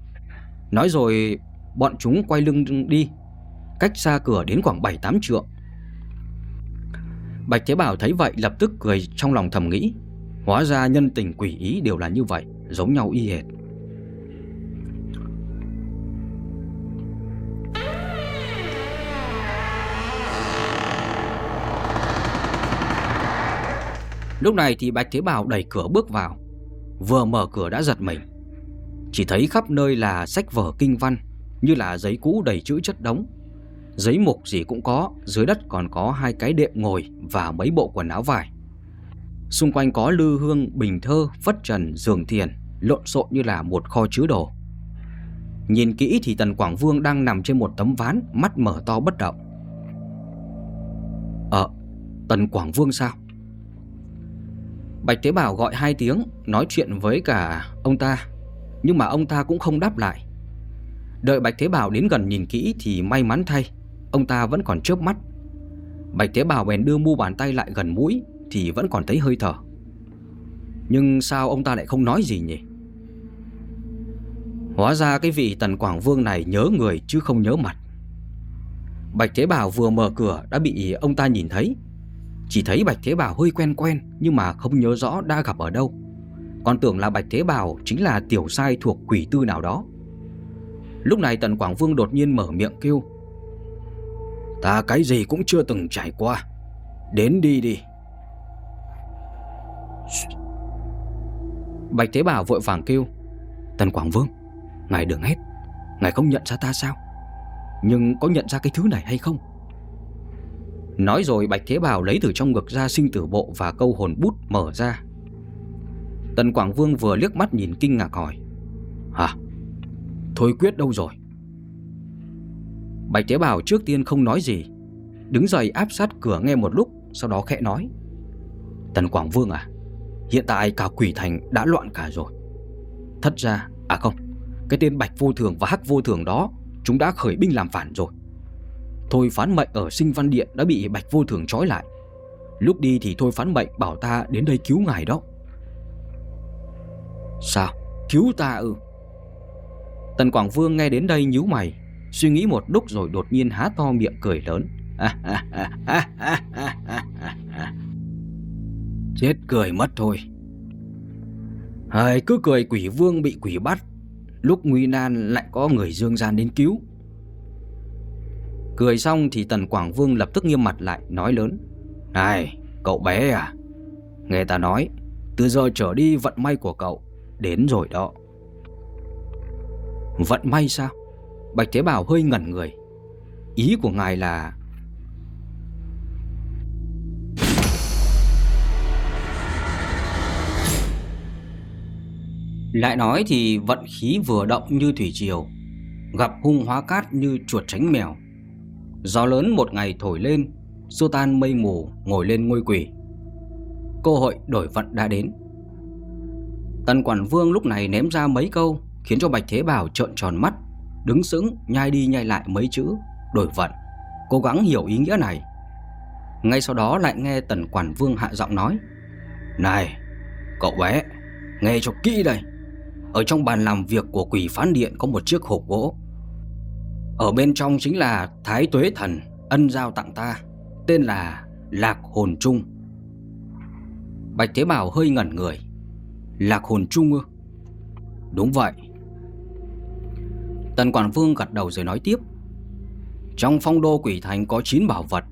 Nói rồi, bọn chúng quay lưng đi, Cách xa cửa đến khoảng 7-8 trượng. Bạch Thế Bảo thấy vậy lập tức cười trong lòng thầm nghĩ. Hóa ra nhân tình quỷ ý đều là như vậy, Giống nhau y hệt. Lúc này thì Bạch Thế Bảo đẩy cửa bước vào. Vừa mở cửa đã giật mình. Chỉ thấy khắp nơi là sách vở kinh văn Như là giấy cũ đầy chữ chất đống. Giấy mục gì cũng có Dưới đất còn có hai cái đệm ngồi Và mấy bộ quần áo vải. Xung quanh có lư hương, bình thơ, phất trần, giường thiền Lộn xộn như là một kho chứa đồ. Nhìn kỹ thì Tần Quảng Vương đang nằm trên một tấm ván Mắt mở to bất động. Ờ, Tần Quảng Vương sao? Bạch Tế Bảo gọi hai tiếng, Nói chuyện với cả ông ta. Nhưng mà ông ta cũng không đáp lại. Đợi Bạch Thế Bảo đến gần nhìn kỹ Thì may mắn thay, Ông ta vẫn còn chớp mắt. Bạch Thế Bảo bèn đưa mu bàn tay lại gần mũi Thì vẫn còn thấy hơi thở. Nhưng sao ông ta lại không nói gì nhỉ? Hóa ra cái vị Tần Quảng Vương này nhớ người chứ không nhớ mặt. Bạch Thế Bảo vừa mở cửa đã bị ông ta nhìn thấy. Chỉ thấy Bạch Thế Bảo hơi quen quen, Nhưng mà không nhớ rõ đã gặp ở đâu. Còn tưởng là Bạch Thế Bảo chính là tiểu sai thuộc quỷ tư nào đó. Lúc này Tần Quảng Vương đột nhiên mở miệng kêu, Ta cái gì cũng chưa từng trải qua. Đến đi đi. Bạch Thế Bảo vội vàng kêu, Tần Quảng Vương, Ngài đừng hết. Ngài không nhận ra ta sao? Nhưng có nhận ra cái thứ này hay không? Nói rồi Bạch Thế Bảo lấy từ trong ngực ra sinh tử bộ và câu hồn bút mở ra. Tần Quảng Vương vừa liếc mắt nhìn kinh ngạc hỏi, Hả? Thôi quyết đâu rồi? Bạch Thế Bảo trước tiên không nói gì, Đứng dậy áp sát cửa nghe một lúc, Sau đó khẽ nói, Tần Quảng Vương à Hiện tại cả quỷ thành đã loạn cả rồi. Thật ra À không, Cái tên Bạch Vô Thường và Hắc Vô Thường đó, Chúng đã khởi binh làm phản rồi. Thôi phán mệnh ở sinh văn điện đã bị Bạch Vô Thường trói lại. Lúc đi thì thôi phán mệnh bảo ta đến đây cứu ngài đó. Sao? Cứu ta ư? Tần Quảng Vương nghe đến đây nhíu mày, Suy nghĩ một lúc rồi đột nhiên há to miệng cười lớn. Chết cười mất thôi. Hời, cứ cười quỷ vương bị quỷ bắt. Lúc nguy nan lại có người dương gian đến cứu. Cười xong thì Tần Quảng Vương lập tức nghiêm mặt lại, nói lớn. Này, cậu bé à Nghe ta nói, Từ giờ trở đi vận may của cậu Đến rồi đó. Vận may sao? Bạch Thế Bảo hơi ngẩn người. Ý của ngài là Lại nói thì vận khí vừa động như thủy triều, Gặp hung hóa cát như chuột tránh mèo. Gió lớn một ngày thổi lên Xua tan mây mù ngồi lên ngôi quỷ. Cơ hội đổi vận đã đến. Tần Quản Vương lúc này ném ra mấy câu Khiến cho Bạch Thế Bảo trợn tròn mắt, Đứng sững, nhai đi nhai lại mấy chữ Đổi vận. Cố gắng hiểu ý nghĩa này. Ngay sau đó lại nghe Tần Quản Vương hạ giọng nói, Này, Cậu bé, Nghe cho kỹ đây. Ở trong bàn làm việc của quỷ phán điện có một chiếc hộp gỗ. Ở bên trong chính là Thái Tuế Thần ân giao tặng ta Tên là Lạc Hồn Trung. Bạch Thế Bảo hơi ngẩn người. Lạc Hồn Trung ư? Đúng vậy. Tần Quản Vương gật đầu rồi nói tiếp. Trong phong đô quỷ thành có 9 bảo vật.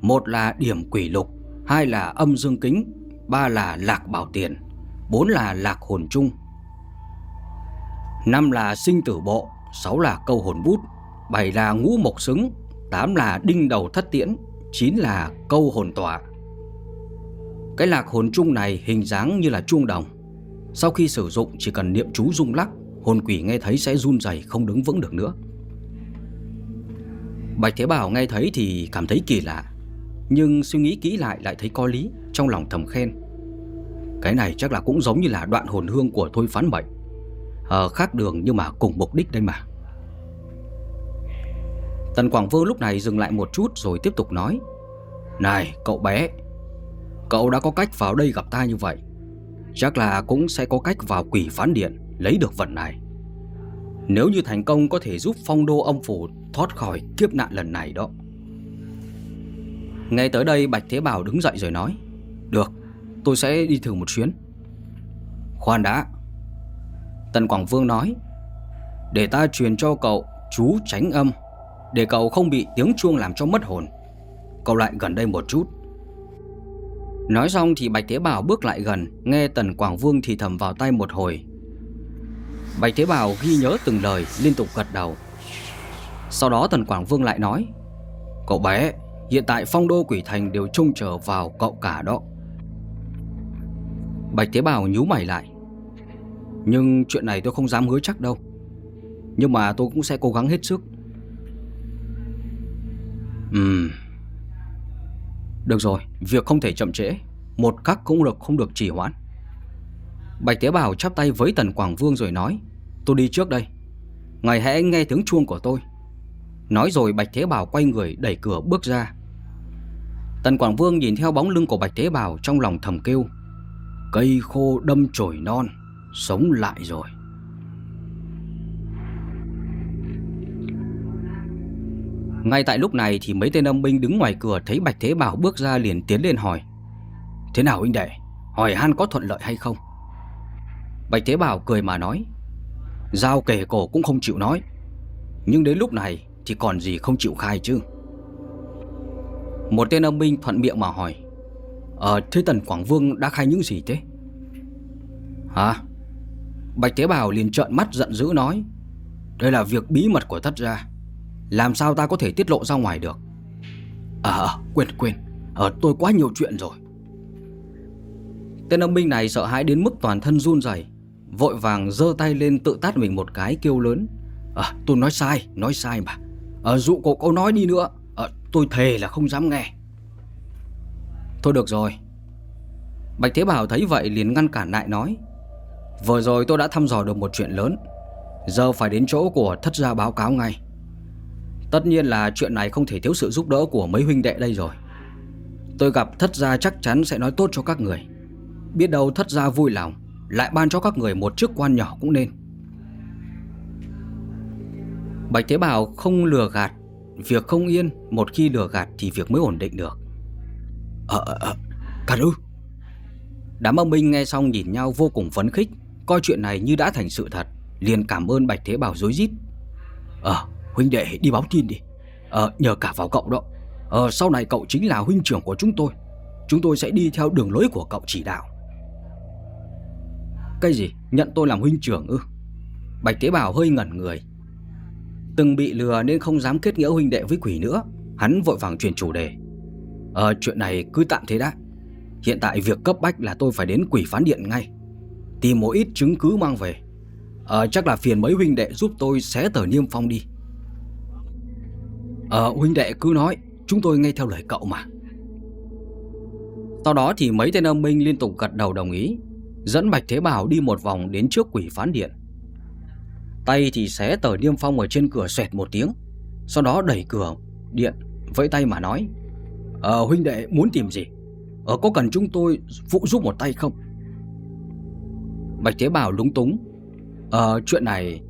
Một là điểm quỷ lục Hai là âm dương kính Ba là lạc bảo tiền Bốn là lạc hồn trung. Năm là sinh tử bộ, sáu là câu hồn bút, bảy là ngũ mộc xứng, tám là đinh đầu thất tiễn, chín là câu hồn tọa. Cái lạc hồn chung này hình dáng như là chuông đồng. Sau khi sử dụng chỉ cần niệm chú rung lắc, hồn quỷ nghe thấy sẽ run rẩy không đứng vững được nữa. Bạch Thế Bảo nghe thấy thì cảm thấy kỳ lạ, nhưng suy nghĩ kỹ lại lại thấy có lý, trong lòng thầm khen. Cái này chắc là cũng giống như là đoạn hồn hương của Thôi Phán Bệnh Ờ, khác đường nhưng mà cùng mục đích đây mà Tần Quảng Vương lúc này dừng lại một chút rồi tiếp tục nói, Này, cậu bé, Cậu đã có cách vào đây gặp ta như vậy. Chắc là cũng sẽ có cách vào quỷ phán điện Lấy được vận này. Nếu như thành công có thể giúp phong đô ông phủ Thoát khỏi kiếp nạn lần này đó. Ngay tới đây Bạch Thế Bảo đứng dậy rồi nói, Được, tôi sẽ đi thử một chuyến. Khoan đã. Tần Quảng Vương nói, Để ta truyền cho cậu chú tránh âm. Để cậu không bị tiếng chuông làm cho mất hồn. Cậu lại gần đây một chút. Nói xong thì Bạch Thế Bảo bước lại gần, Nghe Tần Quảng Vương thì thầm vào tay một hồi. Bạch Thế Bảo ghi nhớ từng lời, Liên tục gật đầu. Sau đó Tần Quảng Vương lại nói, Cậu bé, Hiện tại phong đô quỷ thành đều trông chờ vào cậu cả đó. Bạch Thế Bảo nhíu mày lại. Nhưng chuyện này tôi không dám hứa chắc đâu. Nhưng mà tôi cũng sẽ cố gắng hết sức. Ừm Được rồi, Việc không thể chậm trễ, Một khắc cũng được không được trì hoãn. Bạch Tế Bảo chắp tay với Tần Quảng Vương rồi nói, Tôi đi trước đây. Ngài hãy nghe tiếng chuông của tôi. Nói rồi Bạch Thế Bảo quay người đẩy cửa bước ra. Tần Quảng Vương nhìn theo bóng lưng của Bạch Thế Bảo trong lòng thầm kêu, Cây khô đâm chổi non, sống lại rồi. Ngay tại lúc này thì mấy tên âm binh đứng ngoài cửa thấy Bạch Thế Bảo bước ra liền tiến lên hỏi Thế nào huynh đệ? Hỏi han có thuận lợi hay không? Bạch Thế Bảo cười mà nói Giao kể cổ cũng không chịu nói, Nhưng đến lúc này thì còn gì không chịu khai chứ Một tên âm binh thuận miệng mà hỏi Ờ thế Tần Quảng Vương đã khai những gì thế? Hả? Bạch Thế Bảo liền trợn mắt giận dữ nói Đây là việc bí mật của thất gia làm sao ta có thể tiết lộ ra ngoài được? Ờ à, quên quên. Ờ tôi quá nhiều chuyện rồi. Tên âm binh này sợ hãi đến mức toàn thân run rẩy, Vội vàng giơ tay lên tự tát mình một cái kêu lớn. À tôi nói sai Nói sai mà. À, Dụ cậu câu nói đi nữa. À, Tôi thề là không dám nghe. Thôi được rồi. Bạch Thế Bảo thấy vậy liền ngăn cản lại nói. Vừa rồi tôi đã thăm dò được một chuyện lớn. Giờ phải đến chỗ của thất gia báo cáo ngay. Tất nhiên là chuyện này không thể thiếu sự giúp đỡ của mấy huynh đệ đây rồi. Tôi gặp thất gia chắc chắn sẽ nói tốt cho các người. Biết đâu thất gia vui lòng Lại ban cho các người một chức quan nhỏ cũng nên. Bạch Thế Bảo không lừa gạt Việc không yên Một khi lừa gạt thì việc mới ổn định được. Ờ ờ ờ Thật ư Đám ông Minh nghe xong nhìn nhau vô cùng phấn khích Coi chuyện này như đã thành sự thật Liền cảm ơn Bạch Thế Bảo dối rít. Ờ huynh đệ đi báo tin đi. Ờ nhờ cả vào cậu đó. Ờ sau này cậu chính là huynh trưởng của chúng tôi. Chúng tôi sẽ đi theo đường lối của cậu chỉ đạo. Cái gì? Nhận tôi làm huynh trưởng ư? Bạch tế bào hơi ngẩn người. Từng bị lừa nên không dám kết nghĩa huynh đệ với quỷ nữa. Hắn vội vàng chuyển chủ đề. Ờ chuyện này cứ tạm thế đã. Hiện tại việc cấp bách là tôi phải đến quỷ phán điện ngay. Tìm một ít chứng cứ mang về. Ờ chắc là phiền mấy huynh đệ giúp tôi xé tờ niêm phong đi. Ờ huynh đệ cứ nói, Chúng tôi nghe theo lời cậu mà. Sau đó thì mấy tên âm binh liên tục gật đầu đồng ý, Dẫn Bạch Thế Bảo đi một vòng đến trước quỷ phán điện. Tay thì xé tờ niêm phong ở trên cửa xoẹt một tiếng, Sau đó đẩy cửa điện Vẫy tay mà nói Ờ huynh đệ muốn tìm gì? Ờ có cần chúng tôi phụ giúp một tay không? Bạch Thế Bảo lúng túng Ờ chuyện này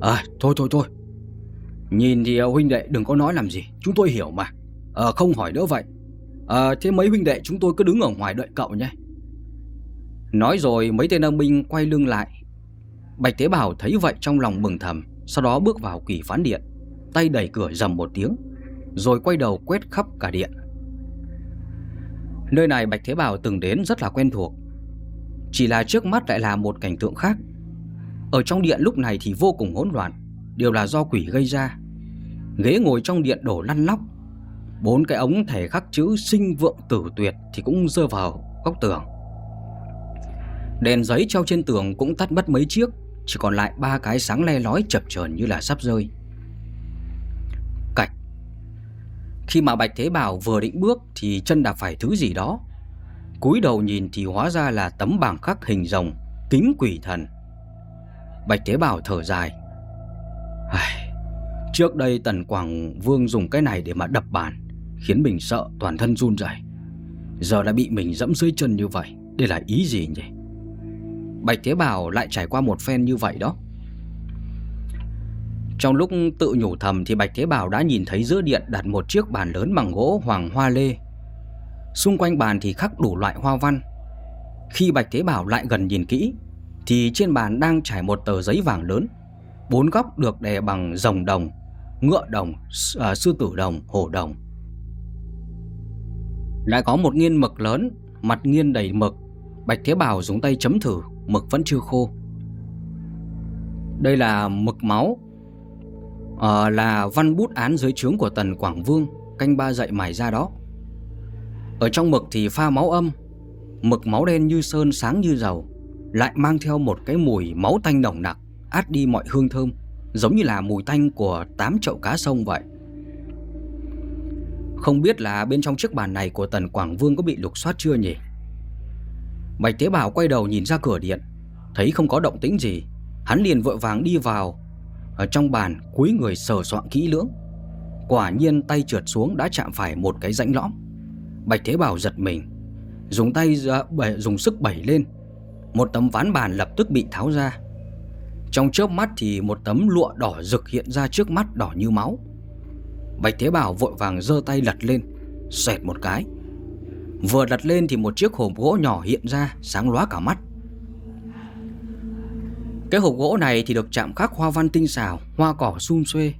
À thôi thôi thôi Nhìn thì ờ, huynh đệ đừng có nói làm gì Chúng tôi hiểu mà. À, không hỏi nữa vậy. À, thế mấy huynh đệ chúng tôi cứ đứng ở ngoài đợi cậu nhé. Nói rồi mấy tên âm binh quay lưng lại. Bạch Thế Bảo thấy vậy trong lòng mừng thầm Sau đó bước vào quỷ phán điện Tay đẩy cửa dầm một tiếng Rồi quay đầu quét khắp cả điện. Nơi này Bạch Thế Bảo từng đến rất là quen thuộc Chỉ là trước mắt lại là một cảnh tượng khác. Ở trong điện lúc này thì vô cùng hỗn loạn Đều là do quỷ gây ra. Ghế ngồi trong điện đổ lăn lóc, Bốn cái ống thể khắc chữ sinh vượng tử tuyệt Thì cũng rơi vào góc tường. Đèn giấy treo trên tường cũng tắt mất mấy chiếc, Chỉ còn lại ba cái sáng le lói chập chờn như là sắp rơi. Cạch. Khi mà Bạch Thế Bảo vừa định bước Thì chân đạp phải thứ gì đó. Cúi đầu nhìn thì hóa ra là tấm bảng khắc hình rồng, Kính quỷ thần. Bạch Thế Bảo thở dài. Ai... Trước đây Tần Quảng Vương dùng cái này để mà đập bàn, Khiến mình sợ toàn thân run rẩy. Giờ đã bị mình dẫm dưới chân như vậy, Đây là ý gì nhỉ? Bạch Thế Bảo lại trải qua một phen như vậy đó. Trong lúc tự nhủ thầm thì Bạch Thế Bảo đã nhìn thấy giữa điện đặt một chiếc bàn lớn bằng gỗ hoàng hoa lê. Xung quanh bàn thì khắc đủ loại hoa văn. Khi Bạch Thế Bảo lại gần nhìn kỹ, Thì trên bàn đang trải một tờ giấy vàng lớn. Bốn góc được đè bằng rồng đồng, ngựa đồng, à, sư tử đồng, hổ đồng Lại có một nghiên mực lớn, mặt nghiên đầy mực Bạch Thế Bảo dùng tay chấm thử, mực vẫn chưa khô. Đây là mực máu, à, là văn bút án dưới trướng của Tần Quảng Vương, canh ba dậy mài ra đó. Ở trong mực thì pha máu âm, mực máu đen như sơn sáng như dầu, lại mang theo một cái mùi máu tanh nồng nặc, át đi mọi hương thơm, giống như là mùi tanh của tám chậu cá sông vậy. Không biết là bên trong chiếc bàn này của Tần Quảng Vương có bị lục soát chưa nhỉ? Bạch Tế Bảo quay đầu nhìn ra cửa điện Thấy không có động tĩnh gì Hắn liền vội vàng đi vào Ở trong bàn cúi người sờ soạn kỹ lưỡng Quả nhiên tay trượt xuống đã chạm phải một cái rãnh lõm Bạch Thế Bảo giật mình Dùng tay ra, dùng sức bẩy lên Một tấm ván bàn lập tức bị tháo ra trong chớp mắt thì một tấm lụa đỏ rực hiện ra trước mắt đỏ như máu. Bạch Thế Bảo vội vàng giơ tay lật lên, Xoẹt một cái. Vừa đặt lên thì một chiếc hộp gỗ nhỏ hiện ra, Sáng lóa cả mắt. Cái hộp gỗ này thì được chạm khắc hoa văn tinh xảo, Hoa cỏ sum xuê.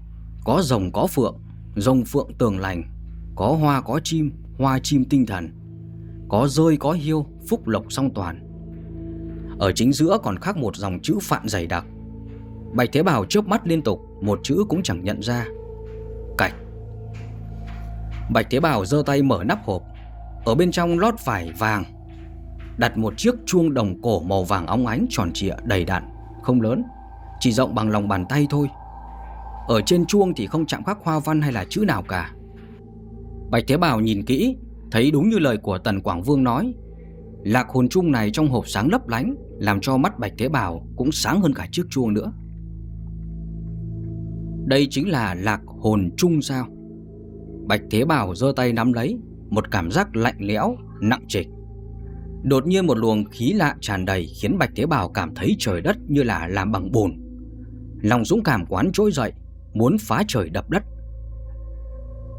Có rồng, có phượng, Rồng phượng tường lành. Có hoa, có chim, Hoa chim tinh thần. Có rơi, có hiêu, Phúc lộc song toàn. Ở chính giữa còn khắc một dòng chữ phạn dày đặc. Bạch Thế Bảo chớp mắt liên tục, Một chữ cũng chẳng nhận ra. Cạch Bạch Thế Bảo giơ tay mở nắp hộp. Ở bên trong lót vải vàng, Đặt một chiếc chuông đồng cổ màu vàng óng ánh tròn trịa đầy đặn, Không lớn, Chỉ rộng bằng lòng bàn tay thôi. Ở trên chuông thì không chạm khắc hoa văn hay là chữ nào cả. Bạch Thế Bảo nhìn kỹ, Thấy đúng như lời của Tần Quảng Vương nói. Lạc hồn chung này trong hộp sáng lấp lánh, Làm cho mắt Bạch Thế Bảo cũng sáng hơn cả chiếc chuông nữa. Đây chính là lạc hồn chung sao. Bạch Thế Bảo giơ tay nắm lấy Một cảm giác lạnh lẽo, nặng trịch. Đột nhiên một luồng khí lạ tràn đầy Khiến Bạch Thế Bảo cảm thấy trời đất như là làm bằng bùn. Lòng dũng cảm quán trỗi dậy Muốn phá trời đập đất.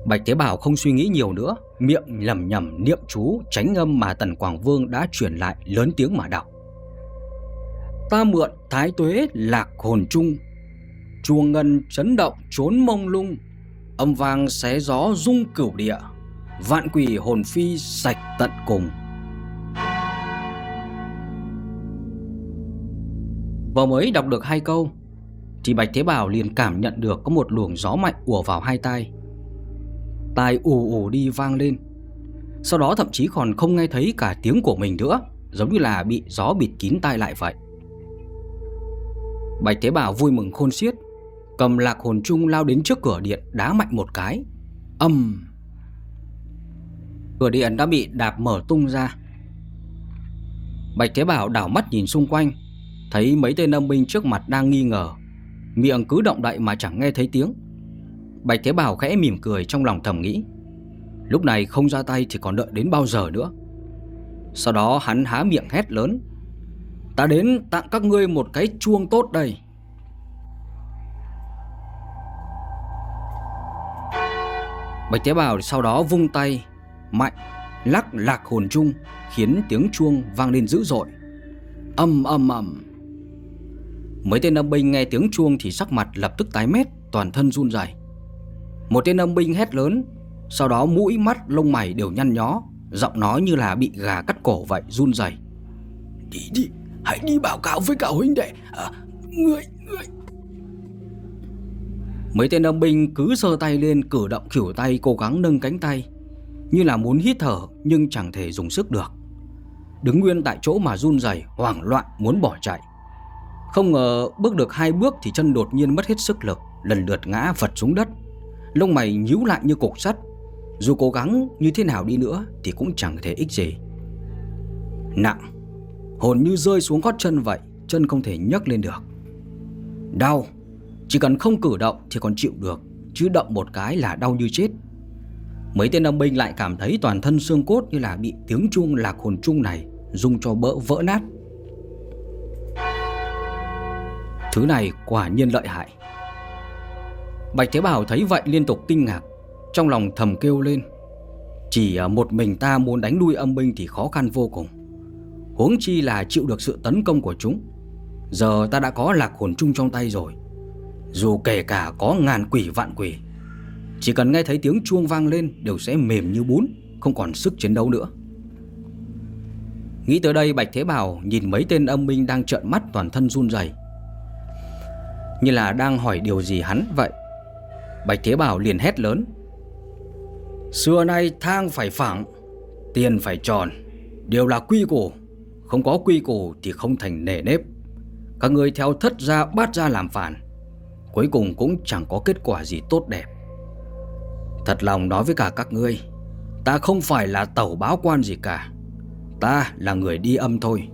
Bạch Thế Bảo không suy nghĩ nhiều nữa Miệng lầm nhầm niệm chú Tránh âm mà Tần Quảng Vương đã truyền lại Lớn tiếng mà đọc. Ta mượn thái tuế lạc hồn trung Chuông ngân chấn động, trốn mông lung. Âm vang xé gió rung cửu địa. Vạn quỷ hồn phi sạch tận cùng. Vừa mới đọc được hai câu, Thì Bạch Thế Bảo liền cảm nhận được Có một luồng gió mạnh ùa vào hai tay Tai ù ù đi vang lên. Sau đó thậm chí còn không nghe thấy cả tiếng của mình nữa, Giống như là bị gió bịt kín tai lại vậy. Bạch Thế Bảo vui mừng khôn xiết. Cầm lạc hồn chung lao đến trước cửa điện, Đá mạnh một cái. Âm. Cửa điện đã bị đạp mở tung ra. Bạch Thế Bảo đảo mắt nhìn xung quanh, Thấy mấy tên âm binh trước mặt đang nghi ngờ. Miệng cứ động đậy mà chẳng nghe thấy tiếng. Bạch Thế Bảo khẽ mỉm cười trong lòng thầm nghĩ. Lúc này không ra tay thì còn đợi đến bao giờ nữa? Sau đó hắn há miệng hét lớn. Ta đến tặng các ngươi một cái chuông tốt đây. Bạch Tế Bào sau đó vung tay Mạnh Lắc lạc hồn chung Khiến tiếng chuông vang lên dữ dội Âm âm âm Mấy tên âm binh nghe tiếng chuông Thì sắc mặt lập tức tái mét Toàn thân run rẩy. Một tên âm binh hét lớn Sau đó mũi mắt lông mày đều nhăn nhó Giọng nói như là bị gà cắt cổ vậy run rẩy. Đi đi Hãy đi báo cáo với cả huynh đệ à, Người người Mấy tên âm binh cứ sơ tay lên, cử động khỉu tay, cố gắng nâng cánh tay. Như là muốn hít thở, nhưng chẳng thể dùng sức được. Đứng nguyên tại chỗ mà run rẩy, hoảng loạn, muốn bỏ chạy. Không ngờ bước được hai bước thì chân đột nhiên mất hết sức lực, Lần lượt ngã vật xuống đất. Lông mày nhíu lại như cục sắt. Dù cố gắng như thế nào đi nữa Thì cũng chẳng thể ích gì. Nặng. Hồn như rơi xuống gót chân vậy, Chân không thể nhấc lên được. Đau chỉ cần không cử động thì còn chịu được, Chứ động một cái là đau như chết. Mấy tên âm binh lại cảm thấy toàn thân xương cốt Như là bị tiếng chuông lạc hồn chung này Dung cho bỡ vỡ nát. Thứ này quả nhiên lợi hại. Bạch Thế Bảo thấy vậy liên tục kinh ngạc, Trong lòng thầm kêu lên. Chỉ à, một mình ta muốn đánh đuôi âm binh thì khó khăn vô cùng. Huống chi là chịu được sự tấn công của chúng. Giờ ta đã có lạc hồn chung trong tay rồi dù kể cả có ngàn quỷ vạn quỷ, Chỉ cần nghe thấy tiếng chuông vang lên Đều sẽ mềm như bún, Không còn sức chiến đấu nữa. Nghĩ tới đây, Bạch Thế Bảo Nhìn mấy tên âm binh đang trợn mắt toàn thân run rẩy. Như là đang hỏi điều gì hắn vậy? Bạch Thế Bảo liền hét lớn. Xưa nay thang phải phẳng, Tiền phải tròn, Đều là quy củ. Không có quy củ thì không thành nề nếp. Các người theo thất ra bát ra làm phản. Cuối cùng cũng chẳng có kết quả gì tốt đẹp. Thật lòng nói với cả các ngươi, Ta không phải là tẩu báo quan gì cả. Ta là người đi âm thôi.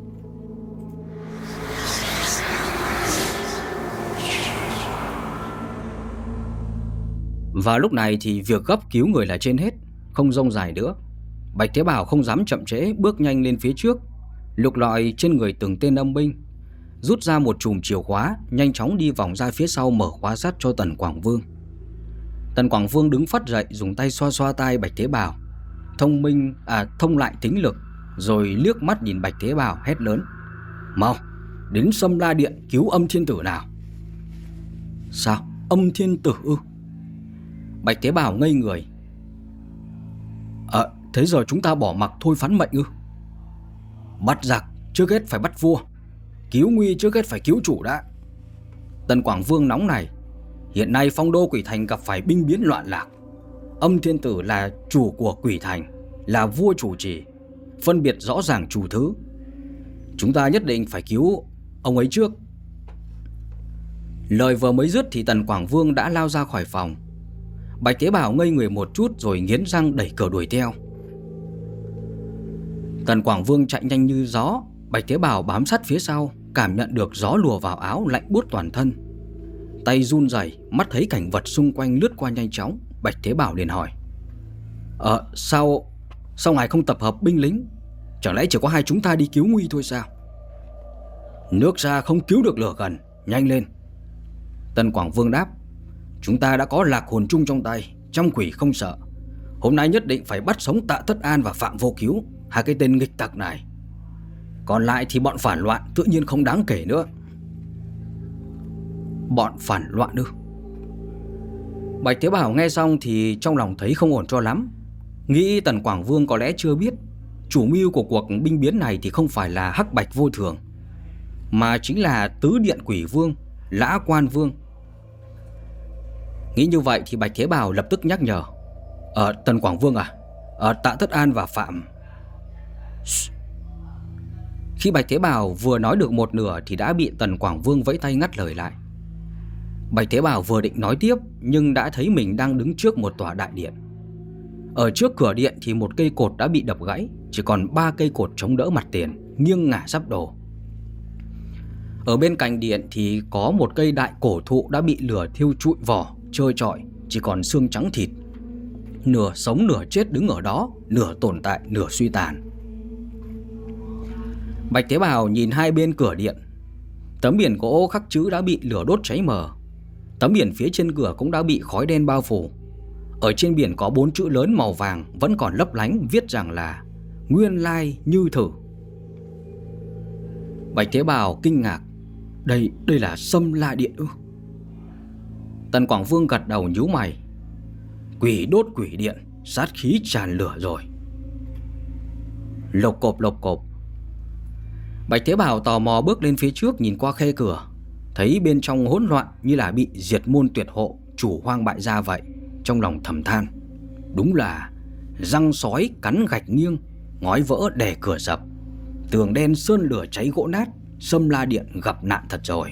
Và lúc này thì việc gấp cứu người là trên hết, Không rông dài nữa. Bạch Thế Bảo không dám chậm trễ Bước nhanh lên phía trước, Lục lọi trên người từng tên âm binh. Rút ra một chùm chìa khóa Nhanh chóng đi vòng ra phía sau mở khóa sắt cho Tần Quảng Vương. Tần Quảng Vương đứng phát dậy dùng tay xoa xoa tay Bạch Thế Bảo Thông minh, à thông lại tính lực Rồi liếc mắt nhìn Bạch Thế Bảo hét lớn. Mau, đến sâm la điện cứu âm thiên tử nào? Sao, âm thiên tử ư? Bạch Thế Bảo ngây người. Ờ, thế giờ chúng ta bỏ mặc thôi phán mệnh ư? Bắt giặc trước hết phải bắt vua. Cứu nguy trước hết phải cứu chủ đã. Tần Quảng Vương nóng này, Hiện nay phong đô quỷ thành gặp phải binh biến loạn lạc. Âm thiên tử là chủ của quỷ thành, Là vua chủ trì, Phân biệt rõ ràng chủ thứ. Chúng ta nhất định phải cứu ông ấy trước. Lời vừa mới dứt thì Tần Quảng Vương đã lao ra khỏi phòng. Bạch tế Bảo ngây người một chút rồi nghiến răng đẩy cửa đuổi theo. Tần Quảng Vương chạy nhanh như gió Bạch Thế Bảo bám sát phía sau Cảm nhận được gió lùa vào áo lạnh buốt toàn thân. Tay run rẩy, mắt thấy cảnh vật xung quanh lướt qua nhanh chóng Bạch Thế Bảo liền hỏi. Ờ sao Sao ngài không tập hợp binh lính? Chẳng lẽ chỉ có hai chúng ta đi cứu nguy thôi sao? Nước xa không cứu được lửa gần Nhanh lên. Tân Quảng Vương đáp. Chúng ta đã có lạc hồn chung trong tay Trong quỷ không sợ. Hôm nay nhất định phải bắt sống tạ Thất An và Phạm Vô Cứu Hai cái tên nghịch tặc này. Còn lại thì bọn phản loạn tự nhiên không đáng kể nữa. Bọn phản loạn ư? Bạch Thế Bảo nghe xong thì trong lòng thấy không ổn cho lắm. Nghĩ Tần Quảng Vương có lẽ chưa biết, Chủ mưu của cuộc binh biến này thì không phải là Hắc Bạch Vô Thường, Mà chính là Tứ Điện Quỷ Vương, Lã Quan Vương. Nghĩ như vậy thì Bạch Thế Bảo lập tức nhắc nhở Ờ Tần Quảng Vương à Ờ Tạ Tất An và Phạm. Khi Bạch Thế Bảo vừa nói được một nửa Thì đã bị Tần Quảng Vương vẫy tay ngắt lời lại. Bạch Thế Bảo vừa định nói tiếp, Nhưng đã thấy mình đang đứng trước một tòa đại điện. Ở trước cửa điện thì một cây cột đã bị đập gãy, Chỉ còn ba cây cột chống đỡ mặt tiền, Nghiêng ngả sắp đổ. Ở bên cạnh điện thì có một cây đại cổ thụ đã bị lửa thiêu trụi vỏ, trơ trọi, Chỉ còn xương trắng thịt. Nửa sống nửa chết đứng ở đó, Nửa tồn tại, nửa suy tàn. Bạch Thế Bảo nhìn hai bên cửa điện. Tấm biển gỗ khắc chữ đã bị lửa đốt cháy mờ. Tấm biển phía trên cửa cũng đã bị khói đen bao phủ. Ở trên biển có bốn chữ lớn màu vàng Vẫn còn lấp lánh viết rằng là Nguyên lai như thử. Bạch Thế Bảo kinh ngạc. Đây, đây là sâm la điện ư? Tần Quảng Vương gật đầu nhíu mày. Quỷ đốt quỷ điện Sát khí tràn lửa rồi. Lộc cộp lộc cộp. Bạch Thế Bảo tò mò bước lên phía trước nhìn qua khe cửa. Thấy bên trong hỗn loạn như là bị diệt môn tuyệt hộ, Chủ hoang bại ra vậy, Trong lòng thầm than. Đúng là răng sói cắn gạch nghiêng, Ngói vỡ đè cửa dập. Tường đen sơn lửa cháy gỗ nát Sâm la điện gặp nạn thật rồi.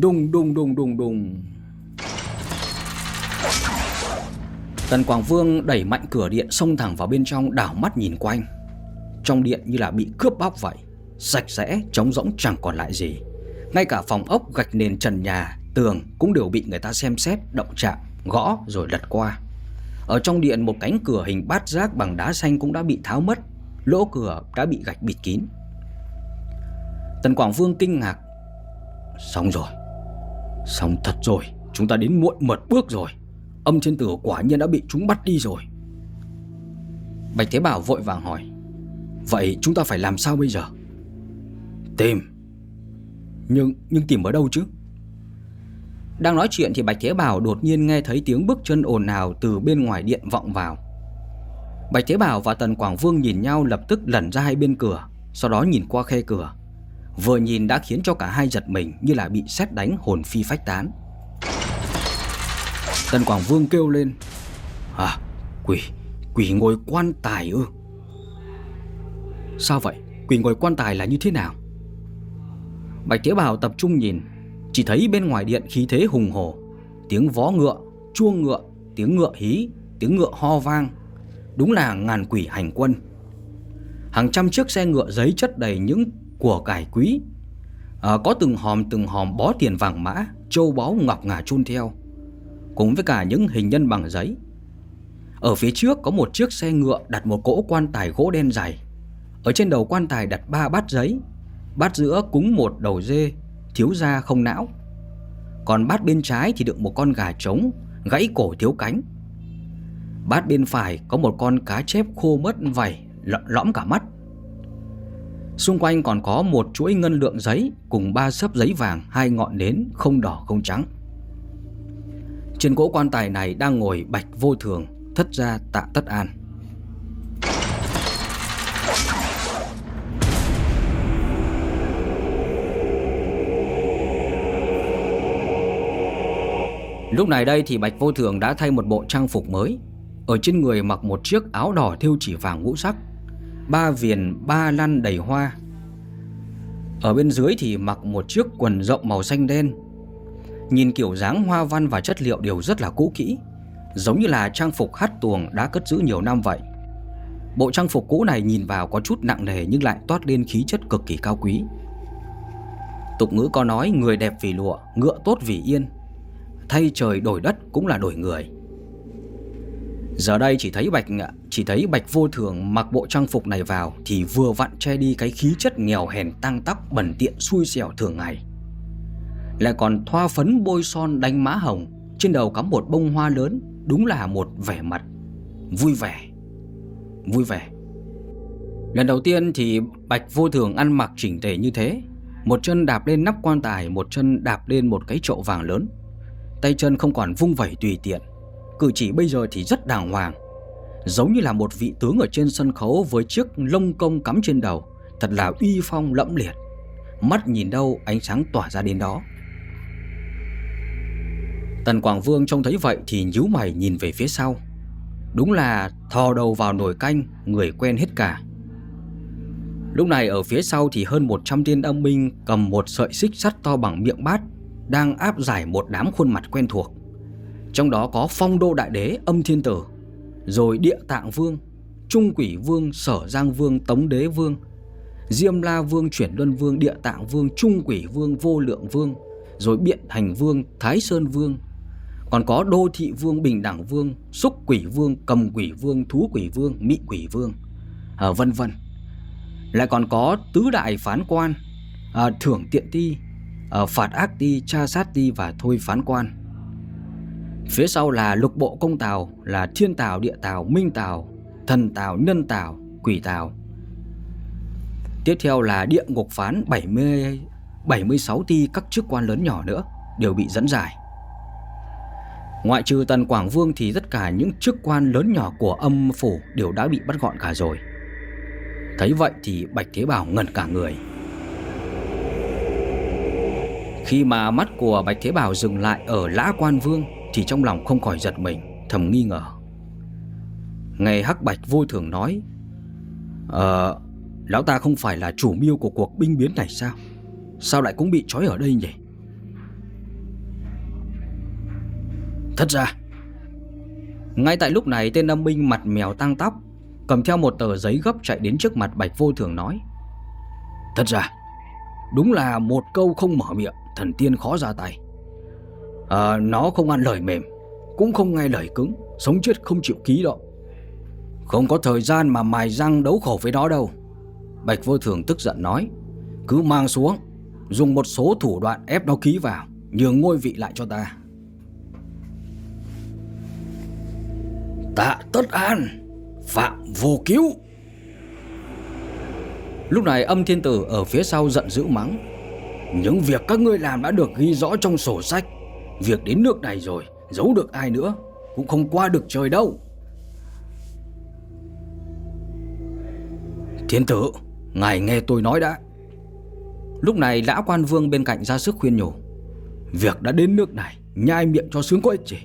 Đùng đùng đùng đùng đùng. Tần Quảng Vương đẩy mạnh cửa điện xông thẳng vào bên trong, đảo mắt nhìn quanh. Trong điện như là bị cướp bóc vậy Sạch sẽ, trống rỗng chẳng còn lại gì. Ngay cả phòng ốc gạch nền trần nhà Tường cũng đều bị người ta xem xét Động chạm, gõ rồi lật qua. Ở trong điện một cánh cửa hình bát giác Bằng đá xanh cũng đã bị tháo mất Lỗ cửa đã bị gạch bịt kín. Tần Quảng Vương kinh ngạc. Xong rồi Xong thật rồi Chúng ta đến muộn một bước rồi Âm trên tử quả nhiên đã bị chúng bắt đi rồi. Bạch Thế Bảo vội vàng hỏi. Vậy chúng ta phải làm sao bây giờ? Tìm. Nhưng nhưng tìm ở đâu chứ? Đang nói chuyện thì Bạch Thế Bảo đột nhiên nghe thấy tiếng bước chân ồn ào từ bên ngoài điện vọng vào. Bạch Thế Bảo và Tần Quảng Vương nhìn nhau lập tức lẩn ra hai bên cửa Sau đó nhìn qua khe cửa. Vừa nhìn đã khiến cho cả hai giật mình như là bị xét đánh hồn phi phách tán. Tần Quảng Vương kêu lên À quỷ, quỷ ngồi quan tài ư? Sao vậy, quỷ ngồi quan tài là như thế nào? Bạch tế Bảo tập trung nhìn Chỉ thấy bên ngoài điện khí thế hùng hổ Tiếng vó ngựa, chuông ngựa Tiếng ngựa hí, tiếng ngựa ho vang Đúng là ngàn quỷ hành quân. Hàng trăm chiếc xe ngựa giấy chất đầy những của cải quý. À, Có từng hòm từng hòm bó tiền vàng mã Châu báu ngọc ngà chun theo Cùng với cả những hình nhân bằng giấy. Ở phía trước có một chiếc xe ngựa đặt một cỗ quan tài gỗ đen dày ở trên đầu quan tài đặt ba bát giấy. Bát giữa cúng một đầu dê, Thiếu da không não. Còn bát bên trái thì đựng một con gà trống, Gãy cổ thiếu cánh. Bát bên phải có một con cá chép khô mất vảy Lõm cả mắt. Xung quanh còn có một chuỗi ngân lượng giấy Cùng ba sấp giấy vàng, Hai ngọn nến không đỏ, không trắng. Trên cỗ quan tài này đang ngồi bạch vô thường, Thất gia tạ tất an. Lúc này đây thì Bạch Vô Thường đã thay một bộ trang phục mới. Ở trên người mặc một chiếc áo đỏ thêu chỉ vàng ngũ sắc Ba viền ba lăn đầy hoa. Ở bên dưới thì mặc một chiếc quần rộng màu xanh đen. Nhìn kiểu dáng hoa văn và chất liệu đều rất là cũ kỹ Giống như là trang phục hát tuồng đã cất giữ nhiều năm vậy. Bộ trang phục cũ này nhìn vào có chút nặng nề nhưng lại toát lên khí chất cực kỳ cao quý. Tục ngữ có nói người đẹp vì lụa, ngựa tốt vì yên. Thay trời đổi đất cũng là đổi người Giờ đây chỉ thấy Bạch chỉ thấy Bạch vô thường mặc bộ trang phục này vào thì vừa vặn che đi cái khí chất nghèo hèn tăng tóc bẩn tiện xui xẻo thường ngày. Lại còn thoa phấn bôi son đánh má hồng, trên đầu cắm một bông hoa lớn, đúng là một vẻ mặt vui vẻ. Vui vẻ. Lần đầu tiên thì Bạch vô thường ăn mặc chỉnh tề như thế, một chân đạp lên nắp quan tài, một chân đạp lên một cái chậu vàng lớn. Tay chân không còn vung vẩy tùy tiện. Cử chỉ bây giờ thì rất đàng hoàng. Giống như là một vị tướng ở trên sân khấu Với chiếc lông công cắm trên đầu. Thật là uy phong lẫm liệt. Mắt nhìn đâu, ánh sáng tỏa ra đến đó. Tần Quảng Vương trông thấy vậy Thì nhíu mày nhìn về phía sau. Đúng là thò đầu vào nồi canh, Người quen hết cả. Lúc này ở phía sau thì hơn 100 tiên âm minh Cầm một sợi xích sắt to bằng miệng bát đang áp giải một đám khuôn mặt quen thuộc. Trong đó có phong đô đại đế âm thiên tử, rồi địa tạng vương, trung quỷ vương, sở giang vương, tống đế vương, diêm la vương, chuyển luân vương, địa tạng vương, trung quỷ vương, vô lượng vương, rồi biện hành vương, thái sơn vương, còn có đô thị vương, bình đẳng vương, xúc quỷ vương, cầm quỷ vương, thú quỷ vương, mị quỷ vương, à, vân vân. Lại còn có tứ đại phán quan, à, thưởng tiện ti, Ờ, phạt ác ti, tra sát ti và thôi phán quan. Phía sau là lục bộ công tào là thiên tào, địa tào, minh tào, thần tào, nhân tào, quỷ tào. Tiếp theo là địa ngục phán 70 76 ti các chức quan lớn nhỏ nữa đều bị dẫn giải. Ngoại trừ Tần Quảng Vương thì tất cả những chức quan lớn nhỏ của âm phủ đều đã bị bắt gọn cả rồi. Thấy vậy thì Bạch Thế Bảo ngẩn cả người. Khi mà mắt của Bạch Thế Bảo dừng lại ở Lã Quan Vương Thì trong lòng không khỏi giật mình, Thầm nghi ngờ. Ngày Hắc Bạch vô thường nói Ờ Lão ta không phải là chủ mưu của cuộc binh biến này sao? Sao lại cũng bị trói ở đây nhỉ? Thật ra, Ngay tại lúc này tên âm binh mặt mèo tăng tóc, Cầm theo một tờ giấy gấp chạy đến trước mặt Bạch vô thường nói, Thật ra, Đúng là một câu không mở miệng. Thần tiên khó ra tay. À, Nó không ăn lời mềm Cũng không nghe lời cứng Sống chết không chịu ký đó, Không có thời gian mà mài răng đấu khổ với nó đâu. Bạch vô thường tức giận nói Cứ mang xuống Dùng một số thủ đoạn ép nó ký vào Nhường ngôi vị lại cho ta. Tạ tất an Phạm vô cứu Lúc này âm thiên tử ở phía sau giận dữ mắng. Những việc các ngươi làm đã được ghi rõ trong sổ sách. Việc đến nước này rồi Giấu được ai nữa Cũng không qua được trời đâu. Thiên tử Ngài nghe tôi nói đã. Lúc này lã quan vương bên cạnh ra sức khuyên nhủ. Việc đã đến nước này Nhai miệng cho sướng có ích gì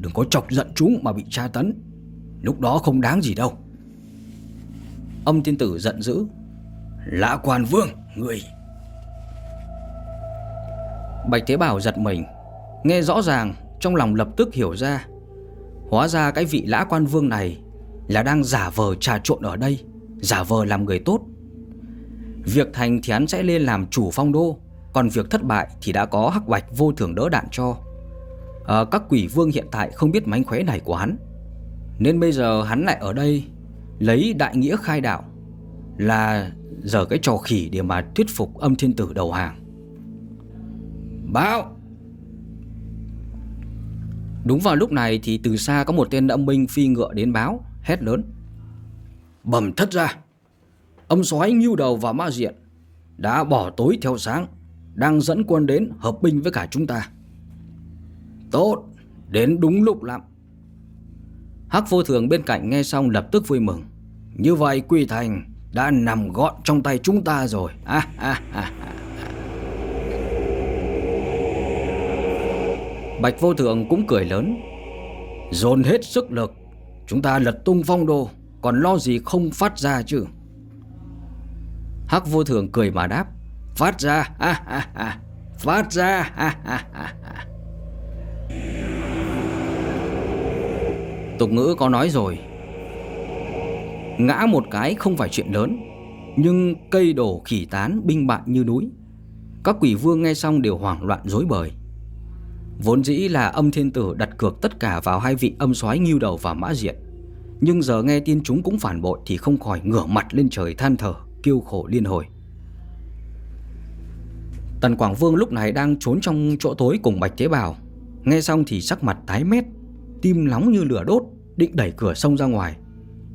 Đừng có chọc giận chúng mà bị tra tấn. Lúc đó không đáng gì đâu. Âm thiên tử giận dữ. Lã quan vương, người Bạch Thế Bảo giật mình Nghe rõ ràng Trong lòng lập tức hiểu ra. Hóa ra cái vị lã quan vương này Là đang giả vờ trà trộn ở đây Giả vờ làm người tốt. Việc thành thì hắn sẽ lên làm chủ phong đô Còn việc thất bại thì đã có hắc bạch vô thường đỡ đạn cho. À, Các quỷ vương hiện tại không biết mánh khóe này của hắn Nên bây giờ hắn lại ở đây Lấy đại nghĩa khai đạo Là giờ cái trò khỉ để mà thuyết phục âm thiên tử đầu hàng. Báo, Đúng vào lúc này thì từ xa có một tên âm binh phi ngựa đến báo, hét lớn. bầm thất ra, âm soái nghiêu đầu và ma diện đã bỏ tối theo sáng, đang dẫn quân đến hợp binh với cả chúng ta. Tốt, đến đúng lúc lắm. Hắc vô thường bên cạnh nghe xong lập tức vui mừng. Như vậy Quy Thành đã nằm gọn trong tay chúng ta rồi. À, à, à, à. Bạch vô thường cũng cười lớn. Dồn hết sức lực, chúng ta lật tung phong đồ, còn lo gì không phát ra chứ. Hắc vô thường cười mà đáp. Phát ra, ha ha ha, phát ra, ha ha ha. Tục ngữ có nói rồi Ngã một cái không phải chuyện lớn Nhưng cây đổ khỉ tán binh bại như núi Các quỷ vương nghe xong đều hoảng loạn dối bời Vốn dĩ là âm thiên tử đặt cược tất cả vào hai vị âm soái nghiêu đầu và mã diện Nhưng giờ nghe tin chúng cũng phản bội thì không khỏi ngửa mặt lên trời than thở, Kêu khổ liên hồi. Tần Quảng Vương lúc này đang trốn trong chỗ tối cùng Bạch Thế Bào. Nghe xong thì sắc mặt tái mét, Tim nóng như lửa đốt, Định đẩy cửa sông ra ngoài.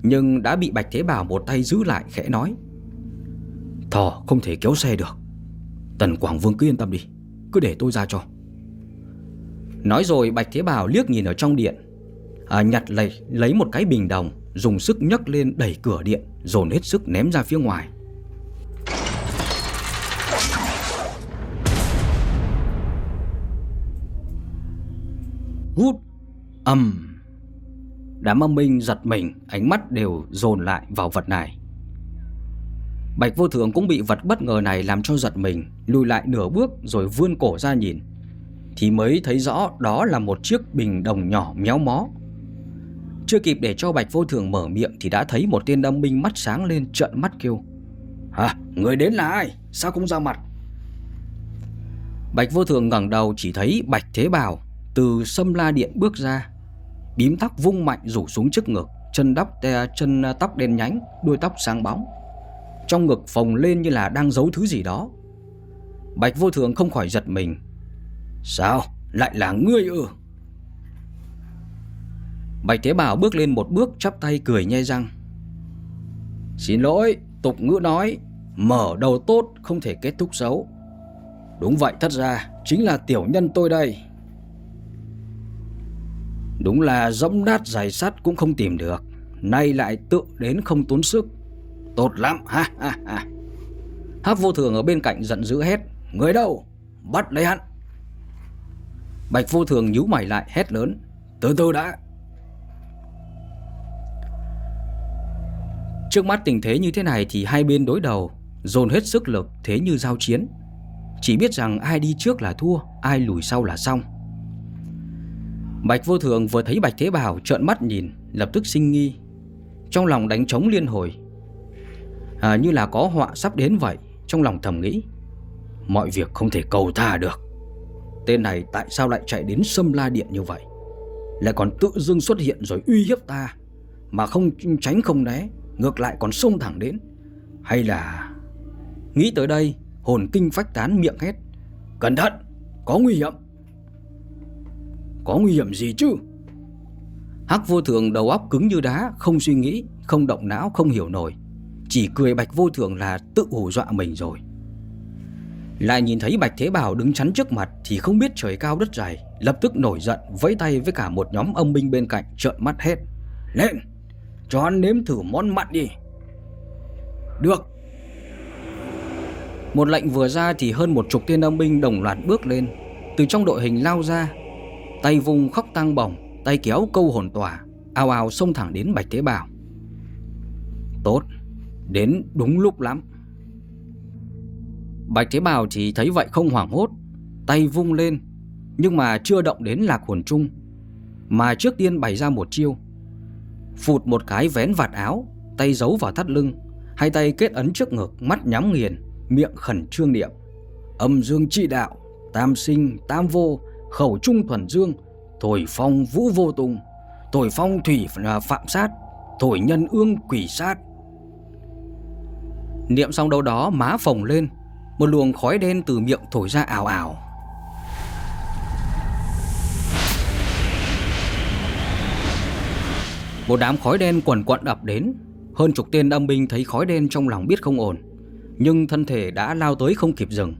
Nhưng đã bị Bạch Thế Bảo một tay giữ lại, khẽ nói, Thỏ không thể kéo xe được. Tần Quảng Vương cứ yên tâm đi, Cứ để tôi ra cho. Nói rồi Bạch Thế Bảo liếc nhìn ở trong điện. À, Nhặt lấy, lấy một cái bình đồng Dùng sức nhấc lên đẩy cửa điện Dồn hết sức ném ra phía ngoài. Hút Âm. Đám âm minh giật mình Ánh mắt đều dồn lại vào vật này. Bạch vô thường cũng bị vật bất ngờ này làm cho giật mình Lùi lại nửa bước rồi vươn cổ ra nhìn. Thì mới thấy rõ đó là một chiếc bình đồng nhỏ méo mó Chưa kịp để cho Bạch vô thường mở miệng Thì đã thấy một tên âm binh mắt sáng lên trợn mắt kêu, Hả? Người đến là ai? Sao không ra mặt? Bạch vô thường ngẩng đầu chỉ thấy Bạch Thế Bảo từ sâm la điện bước ra, Bím tóc vung mạnh rủ xuống trước ngực, Chân đắp à, chân à, tóc đen nhánh, Đuôi tóc sáng bóng Trong ngực phồng lên như là đang giấu thứ gì đó Bạch vô thường không khỏi giật mình Sao? Lại là ngươi ư? Bạch Thế Bảo bước lên một bước, chắp tay cười nhe răng. Xin lỗi, Tục ngữ nói, Mở đầu tốt không thể kết thúc xấu. Đúng vậy, thật ra Chính là tiểu nhân tôi đây. Đúng là dẫm đát giày sắt cũng không tìm được, Nay lại tự đến không tốn sức. Tốt lắm, ha ha ha. Hắc vô thường ở bên cạnh giận dữ hét, Người đâu? Bắt lấy hắn. Bạch vô thường nhíu mày lại hét lớn. Từ từ đã. Trước mắt tình thế như thế này thì hai bên đối đầu Dồn hết sức lực thế như giao chiến. Chỉ biết rằng ai đi trước là thua Ai lùi sau là xong. Bạch vô thường vừa thấy Bạch Thế Bảo trợn mắt nhìn Lập tức sinh nghi. Trong lòng đánh trống liên hồi. À, Như là có họa sắp đến vậy Trong lòng thầm nghĩ. Mọi việc không thể cầu tha được. Tên này tại sao lại chạy đến sâm la điện như vậy? Lại còn tự dưng xuất hiện rồi uy hiếp ta Mà không tránh không né Ngược lại còn xông thẳng đến. Hay là Nghĩ tới đây Hồn kinh phách tán miệng hét Cẩn thận Có nguy hiểm. Có nguy hiểm gì chứ? Hắc vô thường đầu óc cứng như đá Không suy nghĩ, không động não, không hiểu nổi. Chỉ cười bạch vô thường là tự hù dọa mình rồi. Lại nhìn thấy bạch thế bảo đứng chắn trước mặt Thì không biết trời cao đất dày Lập tức nổi giận vẫy tay với cả một nhóm âm binh bên cạnh trợn mắt hết Lên, Cho hắn nếm thử món mặn đi. Được. Một lệnh vừa ra thì hơn một chục tên âm binh đồng loạt bước lên. Từ trong đội hình lao ra, Tay vùng khóc tăng bổng, Tay kéo câu hồn tỏa, Ào ào xông thẳng đến Bạch Thế Bảo. Tốt, Đến đúng lúc lắm. Bạch Thế Bảo thì thấy vậy không hoảng hốt Tay vung lên Nhưng mà chưa động đến lạc hồn chung Mà trước tiên bày ra một chiêu Phụt một cái vén vạt áo Tay giấu vào thắt lưng Hai tay kết ấn trước ngực Mắt nhắm nghiền Miệng khẩn trương niệm Âm dương trị đạo Tam sinh tam vô khẩu trung thuần dương, thổi phong vũ vô tùng, thổi phong thủy à, phạm sát, thổi nhân ương quỷ sát. Niệm xong đâu đó má phồng lên, một luồng khói đen từ miệng thổi ra ảo ảo. Một đám khói đen quần quận ập đến. Hơn chục tên âm binh thấy khói đen trong lòng biết không ổn. Nhưng thân thể đã lao tới không kịp dừng.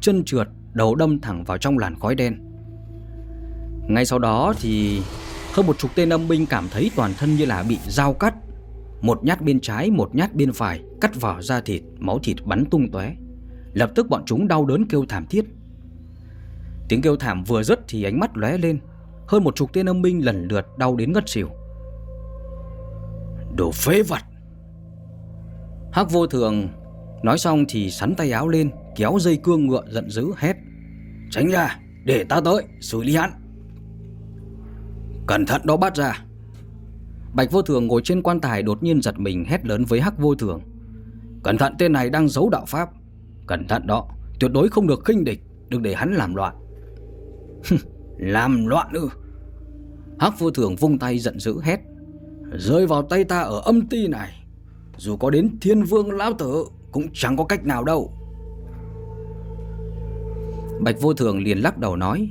Chân trượt đầu đâm thẳng vào trong làn khói đen. Ngay sau đó thì hơn một chục tên âm binh cảm thấy toàn thân như là bị dao cắt. Một nhát bên trái, một nhát bên phải Cắt vào da thịt, máu thịt bắn tung tóe. Lập tức bọn chúng đau đớn kêu thảm thiết. Tiếng kêu thảm vừa dứt thì ánh mắt lóe lên. Hơn một chục tên âm binh lần lượt đau đến ngất xỉu. Đồ phế vật! Hắc vô thường Nói xong thì sắn tay áo lên Kéo dây cương ngựa giận dữ hét. Tránh ra để ta tới xử lý hắn. Cẩn thận đó bắt ra. Bạch vô thường ngồi trên quan tài đột nhiên giật mình hét lớn với hắc vô thường. Cẩn thận tên này đang giấu đạo pháp Cẩn thận đó. Tuyệt đối không được khinh địch Đừng để hắn làm loạn. Làm loạn ư. Hắc vô thường vung tay giận dữ hét. Rơi vào tay ta ở âm ti này Dù có đến thiên vương lão tử Cũng chẳng có cách nào đâu. Bạch vô thường liền lắc đầu nói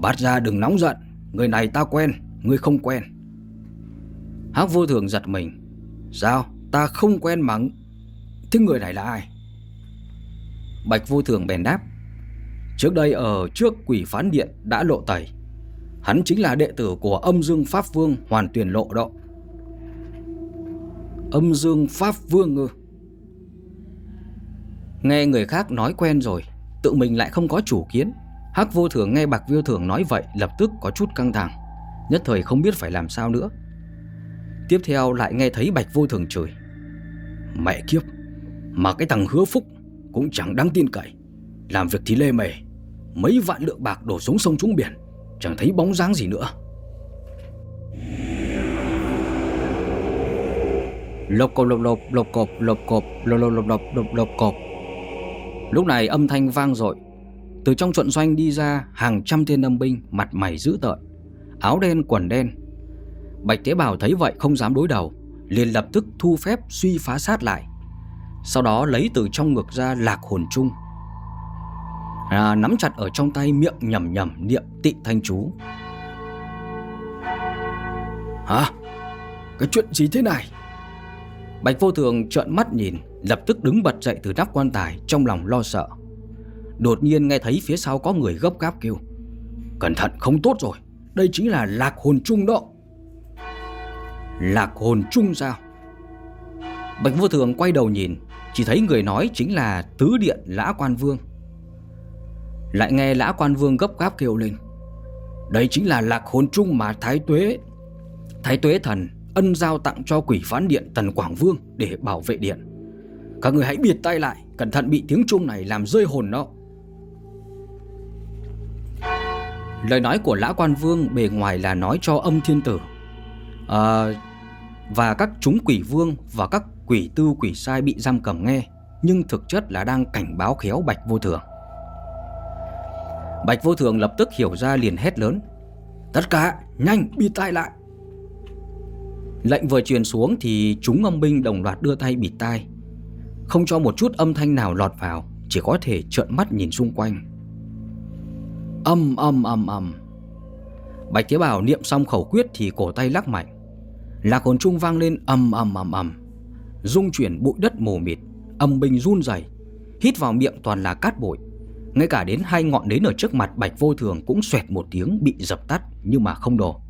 bát ra đừng nóng giận Người này ta quen Người không quen. Hắc vô thường giật mình Sao? Ta không quen mắng, Thế người này là ai? Bạch vô thường bèn đáp, Trước đây ở trước quỷ phán điện đã lộ tẩy. Hắn chính là đệ tử của âm dương Pháp Vương Hoàn tuyển lộ đó. Âm dương Pháp Vương ư? Nghe người khác nói quen rồi, Tự mình lại không có chủ kiến. Hắc vô thường nghe bạc vô thường nói vậy Lập tức có chút căng thẳng, Nhất thời không biết phải làm sao nữa. Tiếp theo lại nghe thấy bạch vô thường chửi, Mẹ kiếp, Mà cái thằng hứa phúc cũng chẳng đáng tin cậy. Làm việc thì lê mề, Mấy vạn lượng bạc đổ xuống sông trúng biển, Chẳng thấy bóng dáng gì nữa. Lộc cộp lộc lộc lộc cộp lộc cộp lộc lộc lộc lộc lộc lộc cộp. Lúc này âm thanh vang dội. Từ trong trận doanh đi ra hàng trăm tên âm binh, Mặt mày dữ tợn, Áo đen, quần đen. Bạch Tế Bảo thấy vậy không dám đối đầu, liền lập tức thu phép suy phá sát lại. Sau đó lấy từ trong ngực ra lạc hồn chung. À, Nắm chặt ở trong tay miệng nhầm nhầm niệm tị thanh chú. Hả? Cái chuyện gì thế này? Bạch vô thường trợn mắt nhìn Lập tức đứng bật dậy từ nắp quan tài Trong lòng lo sợ. Đột nhiên nghe thấy phía sau có người gấp gáp kêu Cẩn thận không tốt rồi. Đây chính là lạc hồn chung đó. Lạc hồn chung sao? Bạch vô thường quay đầu nhìn chỉ thấy người nói chính là Tứ Điện Lã Quan Vương. Lại nghe Lã Quan Vương gấp gáp kêu lên. Đấy chính là lạc hồn chung mà Thái Tuế Thái Tuế Thần ân giao tặng cho quỷ phán điện Tần Quảng Vương để bảo vệ điện. Các người hãy biệt tay lại Cẩn thận bị tiếng chuông này làm rơi hồn nó Lời nói của Lã Quan Vương bề ngoài là nói cho âm thiên tử. À, Và các chúng quỷ vương và các quỷ tư quỷ sai bị giam cầm nghe, Nhưng thực chất là đang cảnh báo khéo Bạch Vô Thường. Bạch Vô Thường lập tức hiểu ra liền hét lớn, Tất cả, nhanh, bị tai lại Lệnh vừa truyền xuống thì chúng âm binh đồng loạt đưa tay bịt tai. Không cho một chút âm thanh nào lọt vào, Chỉ có thể trợn mắt nhìn xung quanh. Âm âm âm âm. Bạch Thế Bảo niệm xong khẩu quyết thì cổ tay lắc mạnh. Lạc hồn trung vang lên âm âm âm âm. Dung chuyển bụi đất mù mịt, Âm binh run rẩy, Hít vào miệng toàn là cát bụi. Ngay cả đến hai ngọn nến ở trước mặt Bạch Vô Thường cũng xoẹt một tiếng bị dập tắt nhưng mà không đổ.